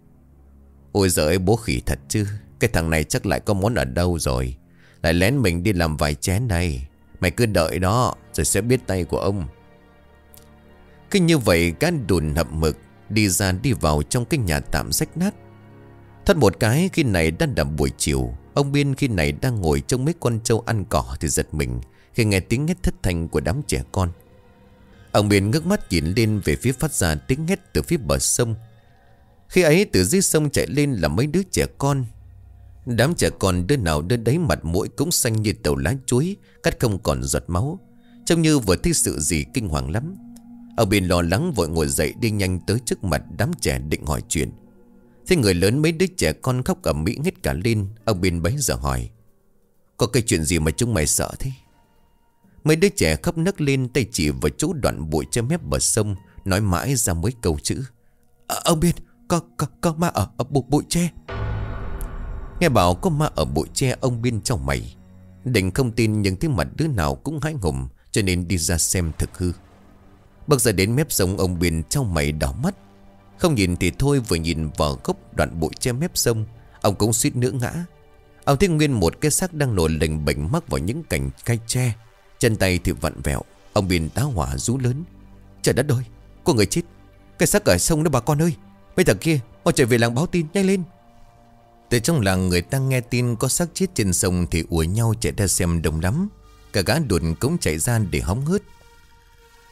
Ôi giời, bố khỉ thật chứ, Cái thằng này chắc lại có món ở đâu rồi? Lại lén mình đi làm vài chén này. Mày cứ đợi đó, Rồi sẽ biết tay của ông. Cứ như vậy, cá đồn hậm mực Đi ra đi vào trong cái nhà tạm rách nát. Thật một cái, khi này đang đầm buổi chiều. Ông Biên khi này đang ngồi trong mấy con trâu ăn cỏ thì giật mình Khi nghe tiếng hét thất thanh của đám trẻ con. Ông Biên ngước mắt nhìn lên về phía phát ra tiếng hét từ phía bờ sông. Khi ấy, từ dưới sông chạy lên là mấy đứa trẻ con. Đám trẻ con đứa nào đứa đấy mặt mũi cũng xanh như tàu lá chuối, Cắt không còn giọt máu. Trông như vừa thấy sự gì kinh hoàng lắm. Ông bên lo lắng vội ngồi dậy đi nhanh tới trước mặt đám trẻ định hỏi chuyện. Thế người lớn mấy đứa trẻ con khóc ở Mỹ hết cả lên Ông bin bấy giờ hỏi Có cái chuyện gì mà chúng mày sợ thế? Mấy đứa trẻ khóc nấc lên tay chỉ vào chỗ đoạn bụi trên mép bờ sông Nói mãi ra mấy câu chữ à, Ông bin có, có, có ma ở, ở bụi, bụi tre. Nghe bảo có ma ở bụi tre ông bin trong mày Định không tin nhưng thấy mặt đứa nào cũng hãi hùng Cho nên đi ra xem thực hư. Bước ra đến mép sông, ông Biên trong mày đỏ mắt. Không nhìn thì thôi, vừa nhìn vào gốc đoạn bụi che mép sông, Ông cũng suýt nữa ngã. Ông thấy nguyên một cái xác đang nổi lềnh bệnh mắc vào những cành cây tre. Chân tay thì vặn vẹo, Ông Biên tá hỏa rú lớn. Trời đất ơi Có người chết. Cái xác ở sông đó bà con ơi. Mấy thằng kia, Mau trở về làng báo tin, nhanh lên. Từ trong làng người ta nghe tin có xác chết trên sông Thì ủa nhau chạy ra xem đông lắm. Cả gã đồn cũng chạy ra để hóng hớt.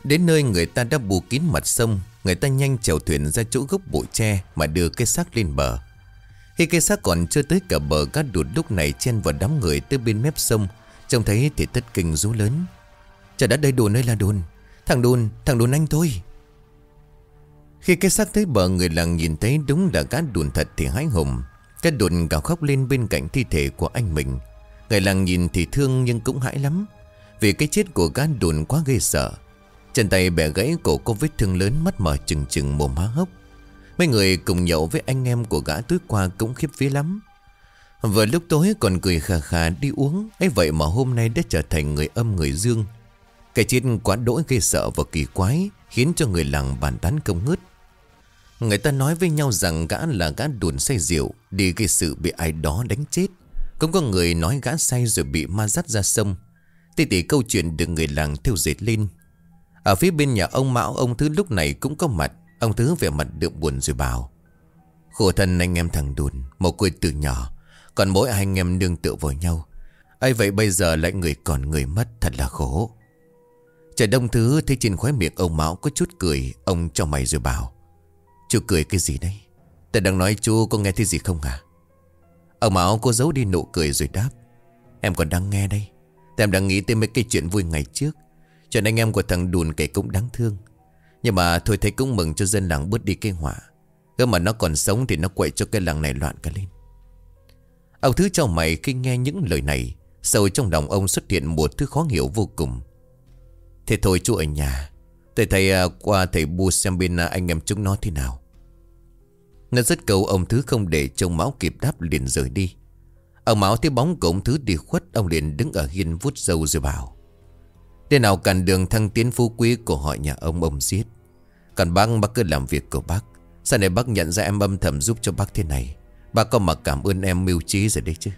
Đến nơi người ta đã bù kín mặt sông Người ta nhanh chèo thuyền ra chỗ gốc bụi tre Mà đưa cái xác lên bờ. Khi cái xác còn chưa tới cả bờ Các đụt lúc này chen vào đám người tới bên mép sông. Trông thấy thì tất kinh rú lớn. Trời đã đây đồn ơi là đồn. Thằng đồn, thằng đồn anh thôi. Khi cái xác tới bờ người làng nhìn thấy đúng là cá đồn thật thì hái hùng. Cái đồn gào khóc lên bên cạnh thi thể của anh mình. Người làng nhìn thì thương nhưng cũng hãi lắm. Vì cái chết của cá đồn quá ghê sợ. Chân tay bẻ gãy cổ có vết thương lớn mắt mở chừng chừng mồm há hốc. Mấy người cùng nhậu với anh em của gã tối qua cũng khiếp vía lắm. Vừa lúc tối còn cười khà khà đi uống, ấy vậy mà hôm nay đã trở thành người âm người dương. Cái chết quá đỗi gây sợ và kỳ quái, Khiến cho người làng bàn tán công ngớt. Người ta nói với nhau rằng gã là gã đùn say rượu, Đi gây sự bị ai đó đánh chết. Cũng có người nói gã say rồi bị ma dắt ra sông. Tỷ tỷ câu chuyện được người làng theo dệt lên. Ở phía bên nhà ông Mão, Ông Thứ lúc này cũng có mặt. Ông Thứ vẻ mặt đượm buồn rồi bảo, Khổ thân anh em thằng đùn Một quê từ nhỏ, còn mỗi anh em đương tựa vào nhau. Ấy vậy bây giờ lại người còn người mất, Thật là khổ. Trời đông thứ thấy trên khóe miệng ông Mão có chút cười, Ông cho mày rồi bảo, Chú cười cái gì đấy? Ta đang nói chú có nghe thấy gì không à Ông Mão cô giấu đi nụ cười rồi đáp, Em còn đang nghe đây. Em đang nghĩ tới mấy cái chuyện vui ngày trước. Chuyện anh em của thằng đùn kể cũng đáng thương. Nhưng mà thôi thấy cũng mừng cho dân làng bớt đi cái họa. Cơ mà nó còn sống thì nó quậy cho cái làng này loạn cả lên. Ông Thứ cho mày khi nghe những lời này, Sâu trong lòng ông xuất hiện một thứ khó hiểu vô cùng. Thế thôi chú ở nhà Thầy thầy qua thầy bu xem bên à, anh em chúng nó thế nào. Nó rất cầu ông Thứ không để trông máu kịp đáp liền rời đi. Ông Máu thấy bóng của ông Thứ đi khuất, Ông liền đứng ở hiên vút dâu rồi bảo thế nào cản đường thăng tiến phú quý của họ nhà ông ông giết? Còn bác bác cứ làm việc của bác. Sao này bác nhận ra em âm thầm giúp cho bác thế này, bác có mà cảm ơn em mưu trí rồi đấy chứ.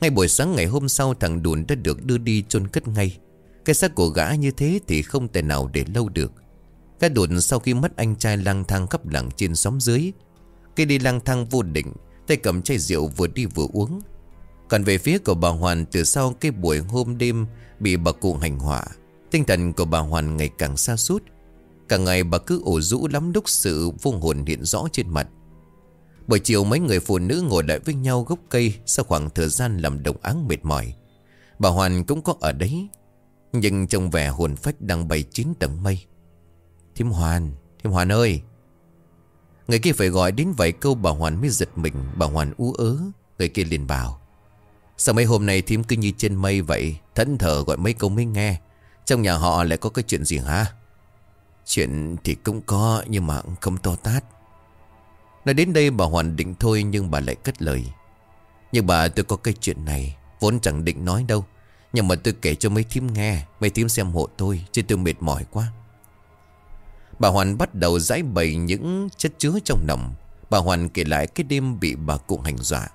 Ngay buổi sáng ngày hôm sau, thằng Đùn đã được đưa đi chôn cất ngay. Cái xác của gã như thế thì không thể nào để lâu được. Cái Đùn sau khi mất anh trai lang thang khắp làng trên xóm dưới Cái đi lang thang vô định, Tay cầm chai rượu vừa đi vừa uống. Còn về phía của bà Hoàn, từ sau cái buổi hôm đêm Bị bà cụ hành hỏa Tinh thần của bà Hoàn ngày càng xa sút. Cả ngày bà cứ ổ rũ lắm đúc sự vô hồn hiện rõ trên mặt. Buổi chiều mấy người phụ nữ ngồi lại với nhau gốc cây Sau khoảng thời gian làm đồng áng mệt mỏi. Bà Hoàn cũng có ở đấy, Nhưng trông vẻ hồn phách đang bay chín tầng mây. Thím Hoàn Thím Hoàn ơi! Người kia phải gọi đến vài câu bà Hoàn mới giật mình. Bà Hoàn ú ớ, Người kia liền bảo Sao mấy hôm nay thím cứ như trên mây vậy? Thẫn thờ gọi mấy câu mới nghe. Trong nhà họ lại có cái chuyện gì hả? Chuyện thì cũng có, Nhưng mà không to tát. Nói đến đây bà Hoàn định thôi, nhưng bà lại cất lời. Nhưng bà, tôi có cái chuyện này, Vốn chẳng định nói đâu. Nhưng mà tôi kể cho mấy thím nghe, Mấy thím xem hộ tôi, Chứ tôi mệt mỏi quá. Bà Hoàn bắt đầu giải bày những chất chứa trong lòng. Bà Hoàn kể lại cái đêm bị bà cụ hành dọa.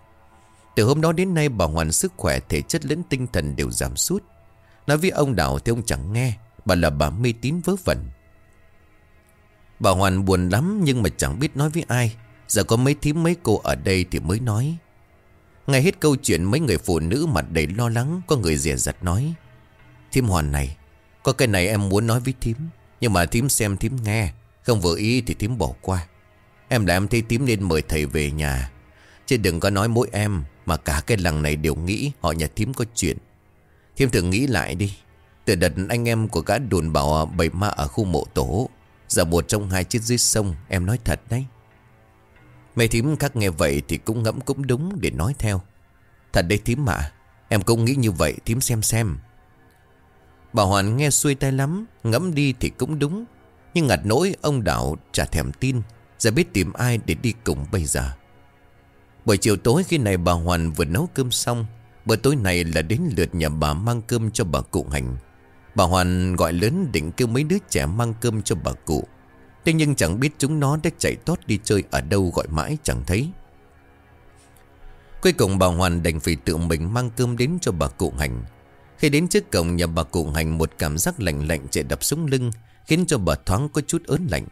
Từ hôm đó đến nay bà Hoàn sức khỏe, thể chất lẫn tinh thần đều giảm sút. Nói với ông Đào thì ông chẳng nghe Bà là bà mê tín vớ vẩn. Bà Hoàn buồn lắm nhưng mà chẳng biết nói với ai. Giờ có mấy thím mấy cô ở đây thì mới nói. Ngay hết câu chuyện mấy người phụ nữ mặt đầy lo lắng, Có người dè dặt nói. Thím Hoàn này, Có cái này em muốn nói với thím, Nhưng mà thím xem thím nghe, Không vừa ý thì thím bỏ qua. Em là em thấy thím nên mời thầy về nhà. Chứ đừng có nói mỗi em. Mà cả cái làng này đều nghĩ Họ nhà thím có chuyện. Thím thử nghĩ lại đi. Từ đợt anh em của gã đồn bảo bầy ma ở khu mộ tổ. Giờ một trong hai chiếc dưới sông, Em nói thật đấy. Mấy thím khác nghe vậy thì cũng ngẫm cũng đúng để nói theo. Thật đấy thím mà Em cũng nghĩ như vậy, thím xem xem. Bà Hoàn nghe xuôi tay lắm, Ngẫm đi thì cũng đúng. Nhưng ngặt nỗi ông Đạo chả thèm tin. Giờ biết tìm ai để đi cùng bây giờ. Buổi chiều tối khi này bà Hoàn vừa nấu cơm xong, Bữa tối này là đến lượt nhà bà mang cơm cho bà cụ hành. Bà Hoàn gọi lớn định kêu mấy đứa trẻ mang cơm cho bà cụ. Thế nhưng chẳng biết chúng nó đã chạy tót đi chơi ở đâu gọi mãi chẳng thấy. Cuối cùng bà Hoàn đành phải tự mình mang cơm đến cho bà cụ hành. Khi đến trước cổng nhà bà cụ hành, một cảm giác lạnh lạnh chạy đập xuống lưng, Khiến cho bà thoáng có chút ớn lạnh.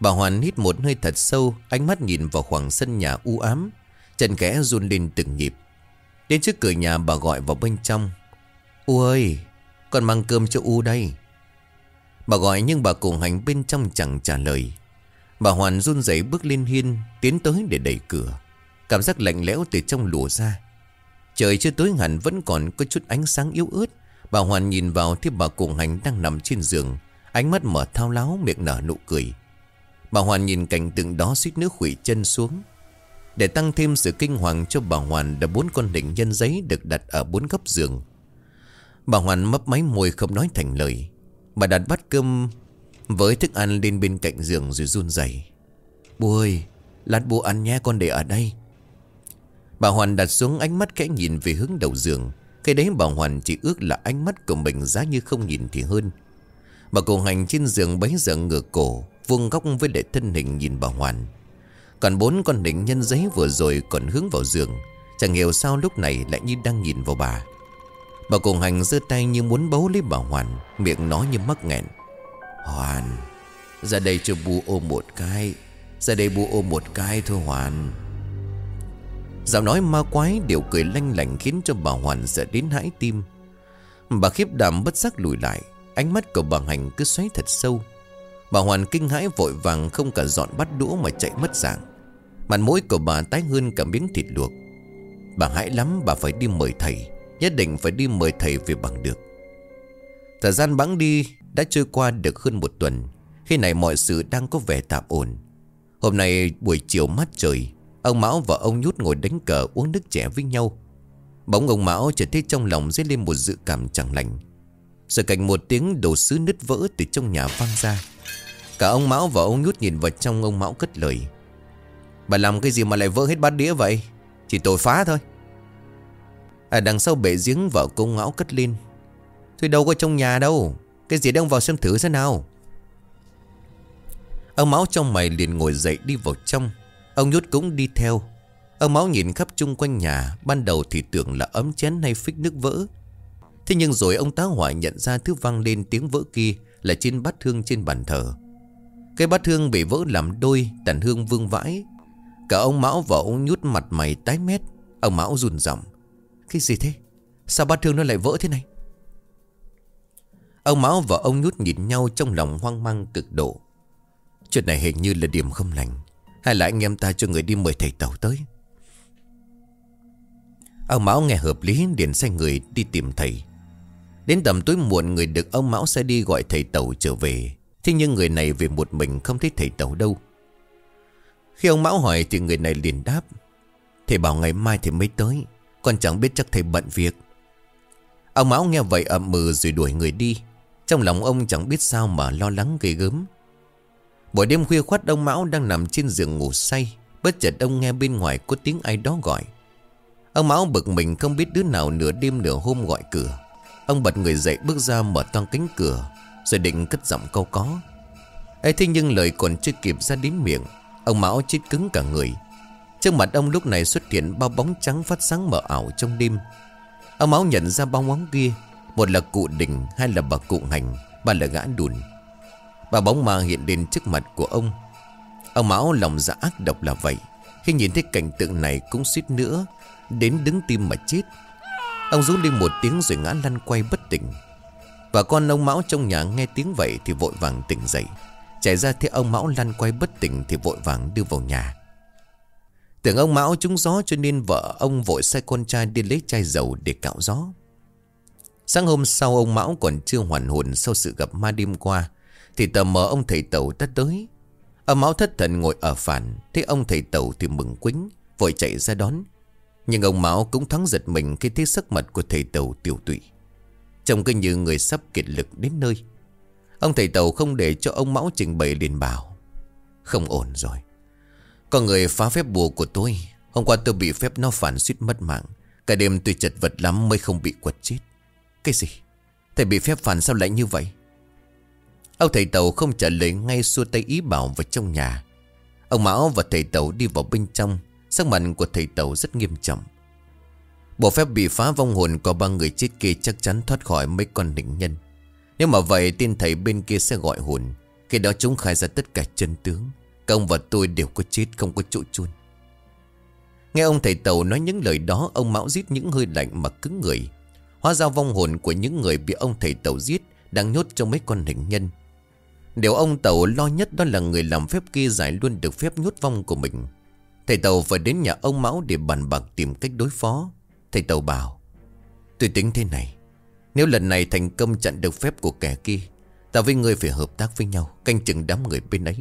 Bà Hoàn hít một hơi thật sâu, Ánh mắt nhìn vào khoảng sân nhà u ám. Chân kẽ run lên từng nhịp. Đến trước cửa nhà bà gọi vào bên trong. U ơi, Con mang cơm cho U đây. Bà gọi nhưng bà cùng hành bên trong chẳng trả lời. Bà Hoàn run rẩy bước lên hiên, Tiến tới để đẩy cửa. Cảm giác lạnh lẽo từ trong lùa ra. Trời chưa tối hẳn vẫn còn có chút ánh sáng yếu ớt. Bà Hoàn nhìn vào thì bà cùng hành đang nằm trên giường. Ánh mắt mở thao láo, miệng nở nụ cười. Bà Hoàn nhìn cảnh tượng đó suýt nước khủy chân xuống. Để tăng thêm sự kinh hoàng cho bà Hoàn Đã bốn con định nhân giấy được đặt ở bốn góc giường Bà Hoàn mấp máy môi không nói thành lời Bà đặt bát cơm với thức ăn lên bên cạnh giường rồi run rẩy. Bố ơi, lát bố ăn nhé con để ở đây. Bà Hoàn đặt xuống ánh mắt kẽ nhìn về hướng đầu giường. Cái đấy bà Hoàn chỉ ước là ánh mắt của mình giá như không nhìn thì hơn. Bà cổ hành trên giường bấy giờ ngửa cổ, vuông góc với đệ thân hình nhìn bà Hoàn. Còn bốn con đỉnh nhân giấy vừa rồi còn hướng vào giường. Chẳng hiểu sao lúc này lại như đang nhìn vào bà. Bà cùng hành giơ tay như muốn bấu lấy bà Hoàn, Miệng nói như mắc nghẹn. Hoàn, Ra đây cho bu ôm một cái, Ra đây bu ôm một cái thôi Hoàn. Giọng nói ma quái đều cười lanh lành khiến cho bà Hoàn sợ đến hãi tim. Bà khiếp đảm bất giác lùi lại, Ánh mắt của bà Hành cứ xoáy thật sâu. Bà Hoàn kinh hãi vội vàng Không cả dọn bắt đũa mà chạy mất dạng. Mặt mũi của bà tái hơn cả miếng thịt luộc. Bà hãi lắm, bà phải đi mời thầy. Nhất định phải đi mời thầy về bằng được. Thời gian bắn đi Đã trôi qua được hơn một tuần. Khi này mọi sự đang có vẻ tạm ổn. Hôm nay buổi chiều mát trời, Ông Mão và ông Nhút ngồi đánh cờ uống nước trẻ với nhau. Bỗng ông Mão chợt thấy trong lòng dấy lên một dự cảm chẳng lành. Sự cảnh một tiếng đồ sứ nứt vỡ từ trong nhà vang ra. Cả ông Mão và ông Nhút nhìn vào trong, ông Mão cất lời. Bà làm cái gì mà lại vỡ hết bát đĩa vậy? Chỉ tội phá thôi. Ở đằng sau bể giếng vợ cô ngõ cất lên. Thôi đâu có trong nhà đâu. Cái gì đang vào xem thử thế nào. Ông Máu trong mày liền ngồi dậy đi vào trong. Ông Nhút cũng đi theo. Ông Máu nhìn khắp chung quanh nhà. Ban đầu thì tưởng là ấm chén hay phích nước vỡ. Thế nhưng rồi ông tá hỏa nhận ra thứ vang lên tiếng vỡ kia Là trên bát hương trên bàn thờ. Cái bát hương bị vỡ làm đôi, Tàn hương vương vãi. Cả ông Mão và ông Nhút mặt mày tái mét. Ông Mão run giọng. Cái gì thế? Sao bát thương nó lại vỡ thế này? Ông Mão và ông Nhút nhìn nhau trong lòng hoang mang cực độ. Chuyện này hình như là điểm không lành. Hay là anh em ta cho người đi mời thầy tàu tới? Ông Mão nghe hợp lý, liền sai người đi tìm thầy. Đến tầm tối muộn, người được ông Mão sẽ đi gọi thầy tàu trở về. Thế nhưng người này về một mình không thấy thầy tàu đâu. Khi ông Mão hỏi thì người này liền đáp. Thầy bảo ngày mai thì mới tới, con chẳng biết chắc thầy bận việc. Ông Mão nghe vậy ậm mừ rồi đuổi người đi. Trong lòng ông chẳng biết sao mà lo lắng ghê gớm. Buổi đêm khuya khoát ông Mão đang nằm trên giường ngủ say. Bất chợt ông nghe bên ngoài có tiếng ai đó gọi. Ông Mão bực mình không biết đứa nào nửa đêm nửa hôm gọi cửa. Ông bật người dậy bước ra mở toang cánh cửa, Rồi định cất giọng câu có. Ấy thế nhưng lời còn chưa kịp ra đến miệng. Ông Mão chết cứng cả người. Trước mặt ông lúc này xuất hiện bao bóng trắng phát sáng mờ ảo trong đêm. Ông mão nhận ra bóng bóng kia. Một là cụ đình, Hai là bà cụ hành, Ba là gã đùn. Bà bóng ma hiện lên trước mặt của ông. Ông Mão lòng dạ ác độc là vậy. Khi nhìn thấy cảnh tượng này cũng suýt nữa, Đến đứng tim mà chết. Ông rú lên một tiếng rồi ngã lăn quay bất tỉnh. Và con ông Mão trong nhà nghe tiếng vậy Thì vội vàng tỉnh dậy. Chạy ra thấy ông Mão lăn quay bất tỉnh Thì vội vàng đưa vào nhà. Tưởng ông Mão trúng gió cho nên vợ ông vội sai con trai đi lấy chai dầu để cạo gió. Sáng hôm sau ông Mão còn chưa hoàn hồn sau sự gặp ma đêm qua, Thì tờ mờ ông thầy tàu đã tới. Ông Mão thất thần ngồi ở phản, Thấy ông thầy tàu thì mừng quính, Vội chạy ra đón. Nhưng ông Mão cũng thắng giật mình khi thấy sắc mặt của thầy tàu tiểu tụy. Trông cứ như người sắp kiệt lực đến nơi. Ông thầy tàu không để cho ông Mão trình bày liền bảo, Không ổn rồi. Có người phá phép bùa của tôi. Hôm qua tôi bị phép nó phản suýt mất mạng. Cả đêm tôi chật vật lắm mới không bị quật chết. Cái gì? Thầy bị phép phản sao lại như vậy? Ông thầy tàu không trả lời, ngay xua tay ý bảo vào trong nhà. Ông Mão và thầy tàu đi vào bên trong. Sắc mặt của thầy tàu rất nghiêm trọng. Bộ phép bị phá vong hồn có ba người chết kia chắc chắn thoát khỏi mấy con định nhân. Nếu mà vậy, tin thầy bên kia sẽ gọi hồn. Khi đó chúng khai ra tất cả chân tướng. Công và tôi đều có chết, không có chỗ chôn. Nghe ông thầy tàu nói những lời đó, Ông Mão giết những hơi lạnh mà cứng người. Hóa ra vong hồn của những người bị ông thầy tàu giết Đang nhốt trong mấy con hình nhân. Điều ông tàu lo nhất đó là người làm phép kia giải luôn được phép nhốt vong của mình. Thầy tàu phải đến nhà ông Mão để bàn bạc tìm cách đối phó. Thầy tàu bảo, Tôi tính thế này nếu lần này thành công chặn được phép của kẻ kia, Ta với người phải hợp tác với nhau, Canh chừng đám người bên ấy.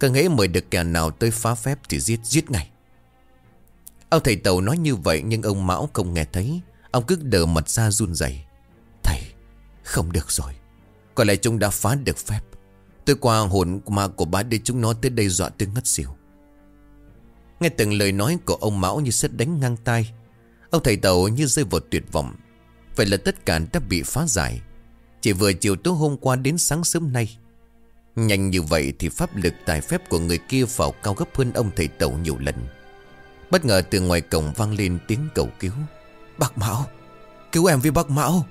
Càng hễ mời được kẻ nào tới phá phép Thì giết giết ngay. Ông thầy tàu nói như vậy Nhưng ông Mão không nghe thấy. Ông cứ đờ mặt ra run rẩy. Thầy, không được rồi. Có lẽ chúng đã phá được phép. Tôi qua hồn ma của bá để chúng nó tới đây dọa tôi ngất xỉu. Nghe từng lời nói của ông Mão như sét đánh ngang tay Ông thầy tàu như rơi vào tuyệt vọng. Vậy là tất cả đã bị phá giải. Chỉ vừa chiều tối hôm qua đến sáng sớm nay. Nhanh như vậy thì pháp lực tài phép của người kia vào cao gấp hơn ông thầy tẩu nhiều lần. Bất ngờ từ ngoài cổng vang lên tiếng cầu cứu. Bác Mão, Cứu em với bác Mão.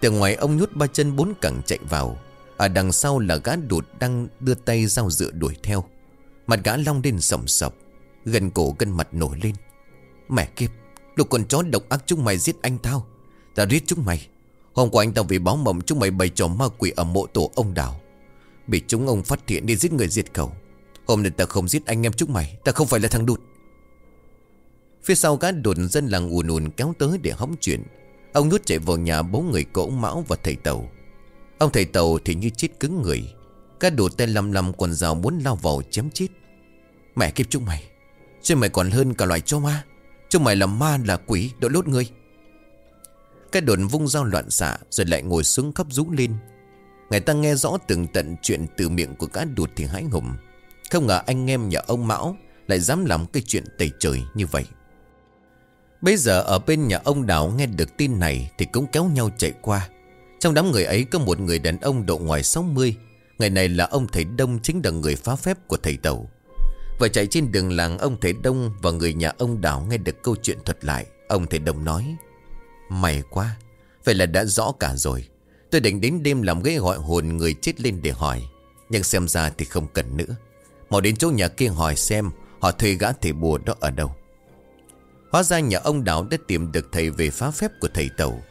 Từ ngoài ông nhút ba chân bốn cẳng chạy vào. Ở đằng sau là gã đụt đang đưa tay dao dựa đuổi theo. Mặt gã long lên sầm sập Gần cổ gân mặt nổi lên. Mẹ kiếp Đồ con chó độc ác chúng mày giết anh tao ta giết chúng mày. Hôm qua anh tao vì báo mộng, chúng mày bày trò ma quỷ ở mộ tổ ông đảo Bị chúng ông phát hiện đi giết người diệt khẩu. Hôm nay ta không giết anh em chúng mày, Ta không phải là thằng đụt Phía sau cá đồn dân làng ùn ùn kéo tới để hóng chuyện. Ông nút chạy vào nhà bố người cỗ Mão và thầy Tàu. Ông thầy Tàu thì như chết cứng người. Cá đồ tay lầm lầm quần rào muốn lao vào chém chết. Mẹ kiếp chúng mày Chứ mày còn hơn cả loài chó ma. Chứ mày là ma là quỷ, đội lốt ngươi. Cái đồn vung dao loạn xạ, Rồi lại ngồi xuống khóc rú lên. Người ta nghe rõ từng tận chuyện từ miệng của cá đụt thì hãi hùng. Không ngờ anh em nhà ông Mão Lại dám làm cái chuyện tẩy trời như vậy. Bây giờ ở bên nhà ông Đào nghe được tin này Thì cũng kéo nhau chạy qua. Trong đám người ấy có một người đàn ông độ ngoài 60 Người này là ông thầy Đông, Chính là người phá phép của thầy Tàu và chạy trên đường làng, ông Thế Đông Và người nhà ông đảo nghe được câu chuyện thuật lại. Ông Thế Đông nói, May quá, Vậy là đã rõ cả rồi. Tôi định đến đêm làm ghế gọi hồn người chết lên để hỏi, Nhưng xem ra thì không cần nữa. Mau đến chỗ nhà kia hỏi xem, Họ thuê gã thầy bùa đó ở đâu. Hóa ra nhà ông đảo đã tìm được thầy về phá phép của thầy Tàu.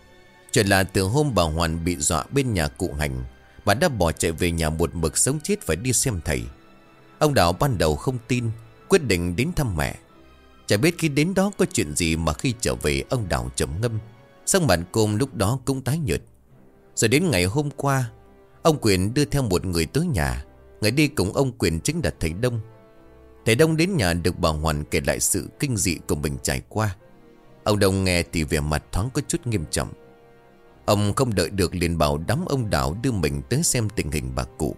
Chuyện là từ hôm bà Hoàn bị dọa bên nhà cụ hành, Bà đã bỏ chạy về nhà một mực sống chết phải đi xem thầy. Ông Đạo ban đầu không tin, Quyết định đến thăm mẹ. Chả biết khi đến đó có chuyện gì mà khi trở về, ông Đạo trầm ngâm. Sắc mặt côm lúc đó cũng tái nhợt. Rồi đến ngày hôm qua, Ông Quyền đưa theo một người tới nhà. Người đi cùng ông Quyền chính là thầy Đông. Thầy Đông đến nhà được bà Hoàn kể lại sự kinh dị của mình trải qua. Ông Đông nghe thì vẻ mặt thoáng có chút nghiêm trọng. Ông không đợi được liền bảo đám ông đảo đưa mình tới xem tình hình bà cụ.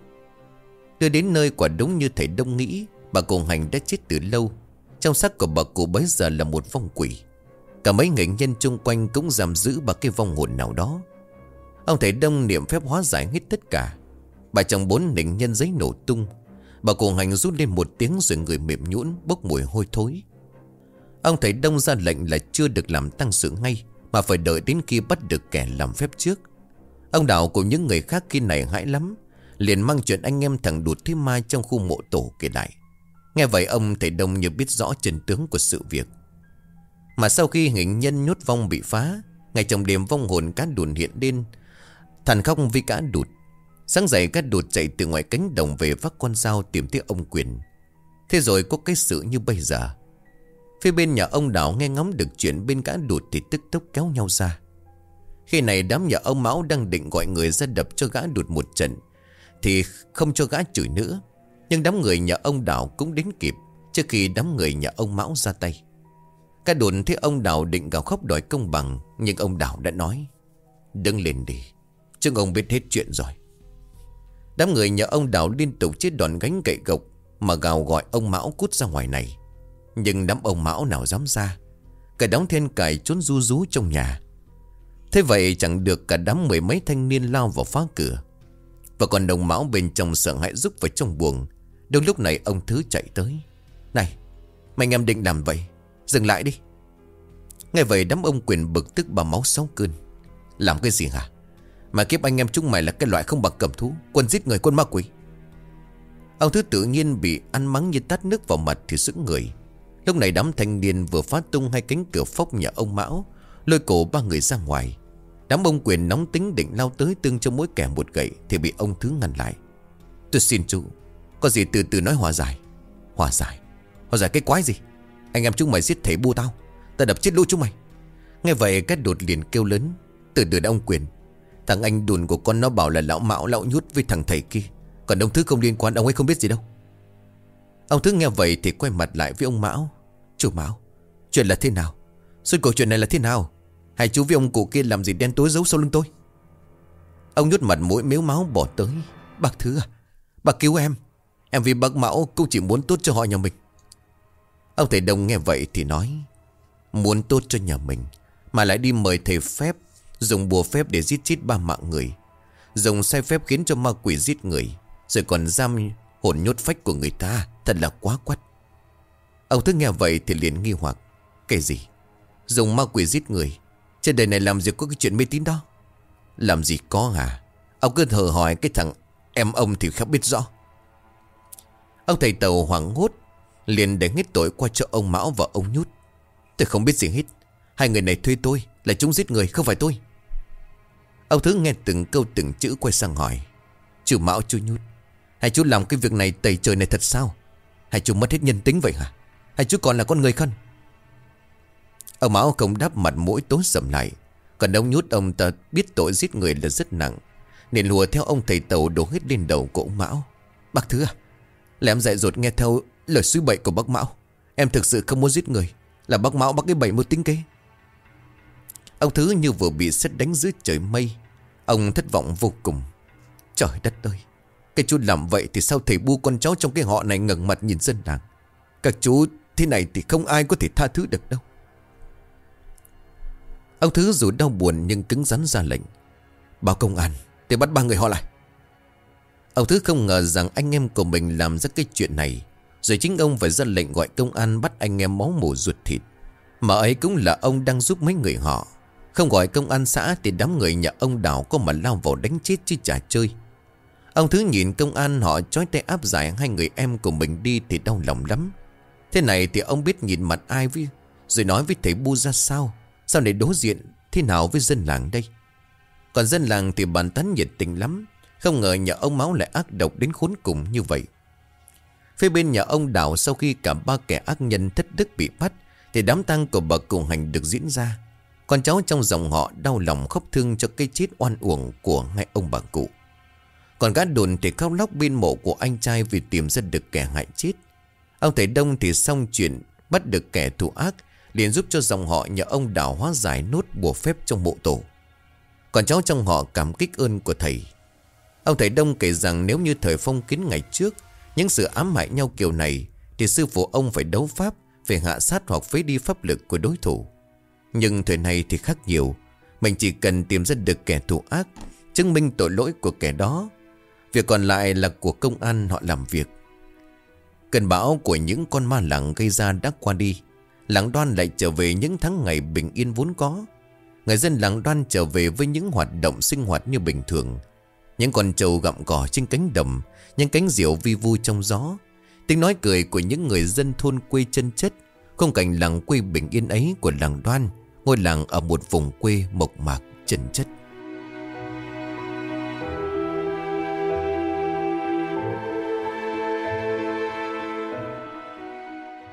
Đưa đến nơi quả đúng như thầy Đông nghĩ, Bà cụ hành đã chết từ lâu. Trong xác của bà cụ bấy giờ là một vong quỷ. Cả mấy nghệ nhân chung quanh cũng giam giữ bà cái vong hồn nào đó. Ông thầy Đông niệm phép hóa giải hết tất cả. Bà chồng bốn nỉnh nhân giấy nổ tung. Bà cụ hành rút lên một tiếng rồi người mềm nhũn bốc mùi hôi thối. Ông thầy Đông ra lệnh là chưa được làm tăng sự ngay, Mà phải đợi đến khi bắt được kẻ làm phép trước. Ông Đạo cùng những người khác khi này hãi lắm Liền mang chuyện anh em thằng đụt thế mai trong khu mộ tổ kể lại. Nghe vậy ông thầy Đông như biết rõ chân tướng của sự việc. Mà sau khi hình nhân nhốt vong bị phá ngay trong đêm vong hồn cá đùn hiện lên Thần khóc vì cá đụt. Sáng dậy cá đụt chạy từ ngoài cánh đồng về vác con dao tìm thấy ông Quyền. Thế rồi có cái sự như bây giờ. Phía bên nhà ông Đảo nghe ngóng được chuyện bên cá đụt thì tức tốc kéo nhau ra. Khi này đám nhà ông Mão đang định gọi người ra đập cho gã đụt một trận thì không cho gã chửi nữa. Nhưng đám người nhà ông Đảo cũng đến kịp Trước khi đám người nhà ông Mão ra tay. Cái đồn thấy ông Đảo định gào khóc đòi công bằng, Nhưng ông Đảo đã nói, Đứng lên đi Chứ ông biết hết chuyện rồi. Đám người nhà ông Đảo liên tục chết đòn gánh gậy gộc Mà gào gọi ông Mão cút ra ngoài này. Nhưng đám ông Mão nào dám ra, Cả đóng thiên cải trốn ru rú trong nhà. Thế vậy chẳng được cả đám mười mấy thanh niên lao vào phá cửa. Và còn đồng Mão bên trong sợ hãi rút vào trong buồng. Đúng lúc này ông Thứ chạy tới. Này, Mày em định làm vậy? Dừng lại đi. Ngay vậy đám ông quyền bực tức bà máu sáu cơn. Làm cái gì hả? Mà kiếp anh em chúng mày là cái loại không bằng cầm thú, Quân giết người, quân ma quỷ. Ông thứ tự nhiên bị ăn mắng như tát nước vào mặt thì sững người. Lúc này đám thanh niên vừa phát tung hai cánh cửa phốc nhà ông Mão, Lôi cổ ba người ra ngoài. Đám ông quyền nóng tính định lao tới tương cho mỗi kẻ một gậy Thì bị ông thứ ngăn lại. Tôi xin chú, Có gì từ từ nói hòa giải. Hòa giải? Hòa giải cái quái gì? Anh em chúng mày giết thầy bu tao. Ta đập chết lũ chúng mày. Nghe vậy, cái đột liền kêu lớn. Từ từ ông quyền. Thằng anh đùn của con nó bảo là lão mạo lão nhút với thằng thầy kia. Còn ông Thứ không liên quan, ông ấy không biết gì đâu. Ông Thứ nghe vậy thì quay mặt lại với ông Mão. Chủ Mão, Chuyện là thế nào? Suốt cuộc chuyện này là thế nào? Hai chú với ông cụ kia làm gì đen tối giấu sau lưng tôi? Ông nhút mặt mũi miếu máu bỏ tới. Bác Thứ à Bác cứu em. Em vì bác Mão cũng chỉ muốn tốt cho họ nhà mình. Ông thầy Đông nghe vậy thì nói, Muốn tốt cho nhà mình, Mà lại đi mời thầy phép, Dùng bùa phép để giết chết ba mạng người, Dùng sai phép khiến cho ma quỷ giết người, Rồi còn giam hồn nhốt phách của người ta, Thật là quá quắt. Ông thức nghe vậy thì liền nghi hoặc Cái gì? Dùng ma quỷ giết người trên đời này làm gì có cái chuyện mê tín đó? Làm gì có hả? Ông cứ thờ hỏi cái thằng em ông thì khá biết rõ. Ông thầy tàu hoảng hốt, Liền để hết tội qua cho ông Mão và ông Nhút. Tôi không biết gì hết. Hai người này thuê tôi Là chúng giết người, không phải tôi. Ông Thứ nghe từng câu từng chữ quay sang hỏi, Chú Mão, chú Nhút, Hai chú làm cái việc này tẩy trời này thật sao? Hai chú mất hết nhân tính vậy hả? Hai chú còn là con người không? Ông Mão không đáp mặt mũi tối sầm lại. Còn ông Nhút ông ta biết tội giết người là rất nặng. Nên lùa theo ông thầy tàu đổ hết lên đầu của ông Mão. Bác Thứ à Là em dạy dột nghe theo lời suy bậy của bác Mão. Em thực sự không muốn giết người. Là bác Mão, bác cái bậy một tính kế. Ông Thứ như vừa bị sét đánh dưới trời mây. Ông thất vọng vô cùng. Trời đất ơi, Cái chú làm vậy thì sao thầy bu con cháu trong cái họ này ngẩng mặt nhìn dân làng? Các chú thế này thì không ai có thể tha thứ được đâu. Ông Thứ dù đau buồn nhưng cứng rắn ra lệnh. Báo công an để bắt ba người họ lại. Ông Thứ không ngờ rằng anh em của mình làm ra cái chuyện này. Rồi chính ông phải ra lệnh gọi công an bắt anh em máu mù ruột thịt. Mà ấy cũng là ông đang giúp mấy người họ. Không gọi công an xã thì đám người nhà ông đảo có mà lao vào đánh chết chứ chả chơi. Ông Thứ nhìn công an họ trói tay áp giải hai người em của mình đi thì đau lòng lắm. Thế này thì ông biết nhìn mặt ai với Rồi nói với thầy Bu ra sao? Sao để đối diện thế nào với dân làng đây Còn dân làng thì bàn tán nhiệt tình lắm Không ngờ nhà ông Máu lại ác độc đến khốn cùng như vậy Phía bên nhà ông Đào sau khi cả ba kẻ ác nhân thất đức bị bắt, Thì đám tang của bà cùng hành được diễn ra con cháu trong dòng họ đau lòng khóc thương cho cái chết oan uổng của ngay ông bà cụ. Còn gã đồn thì khóc lóc bên mộ của anh trai vì tìm ra được kẻ hại chết. Ông thầy Đông thì xong chuyện, bắt được kẻ thù ác liền giúp cho dòng họ nhờ ông đào hóa giải nốt bùa phép trong mộ tổ. Còn cháu trong họ cảm kích ơn của thầy. Ông thầy Đông kể rằng nếu như thời phong kiến ngày trước, những sự ám hại nhau kiểu này, thì sư phụ ông phải đấu pháp, phải hạ sát hoặc phế đi pháp lực của đối thủ. Nhưng thời này thì khác nhiều Mình chỉ cần tìm ra được kẻ thù ác Chứng minh tội lỗi của kẻ đó Việc còn lại là của công an họ làm việc Cơn bão của những con ma lặng gây ra đã qua đi Làng đoan lại trở về những tháng ngày bình yên vốn có. Người dân làng đoan trở về với những hoạt động sinh hoạt như bình thường. Những con trâu gặm cỏ trên cánh đồng, Những cánh diều vi vu trong gió. Tiếng nói cười của những người dân thôn quê chân chất Không cảnh làng quê bình yên ấy của làng đoan, Ngôi làng ở một vùng quê mộc mạc chân chất.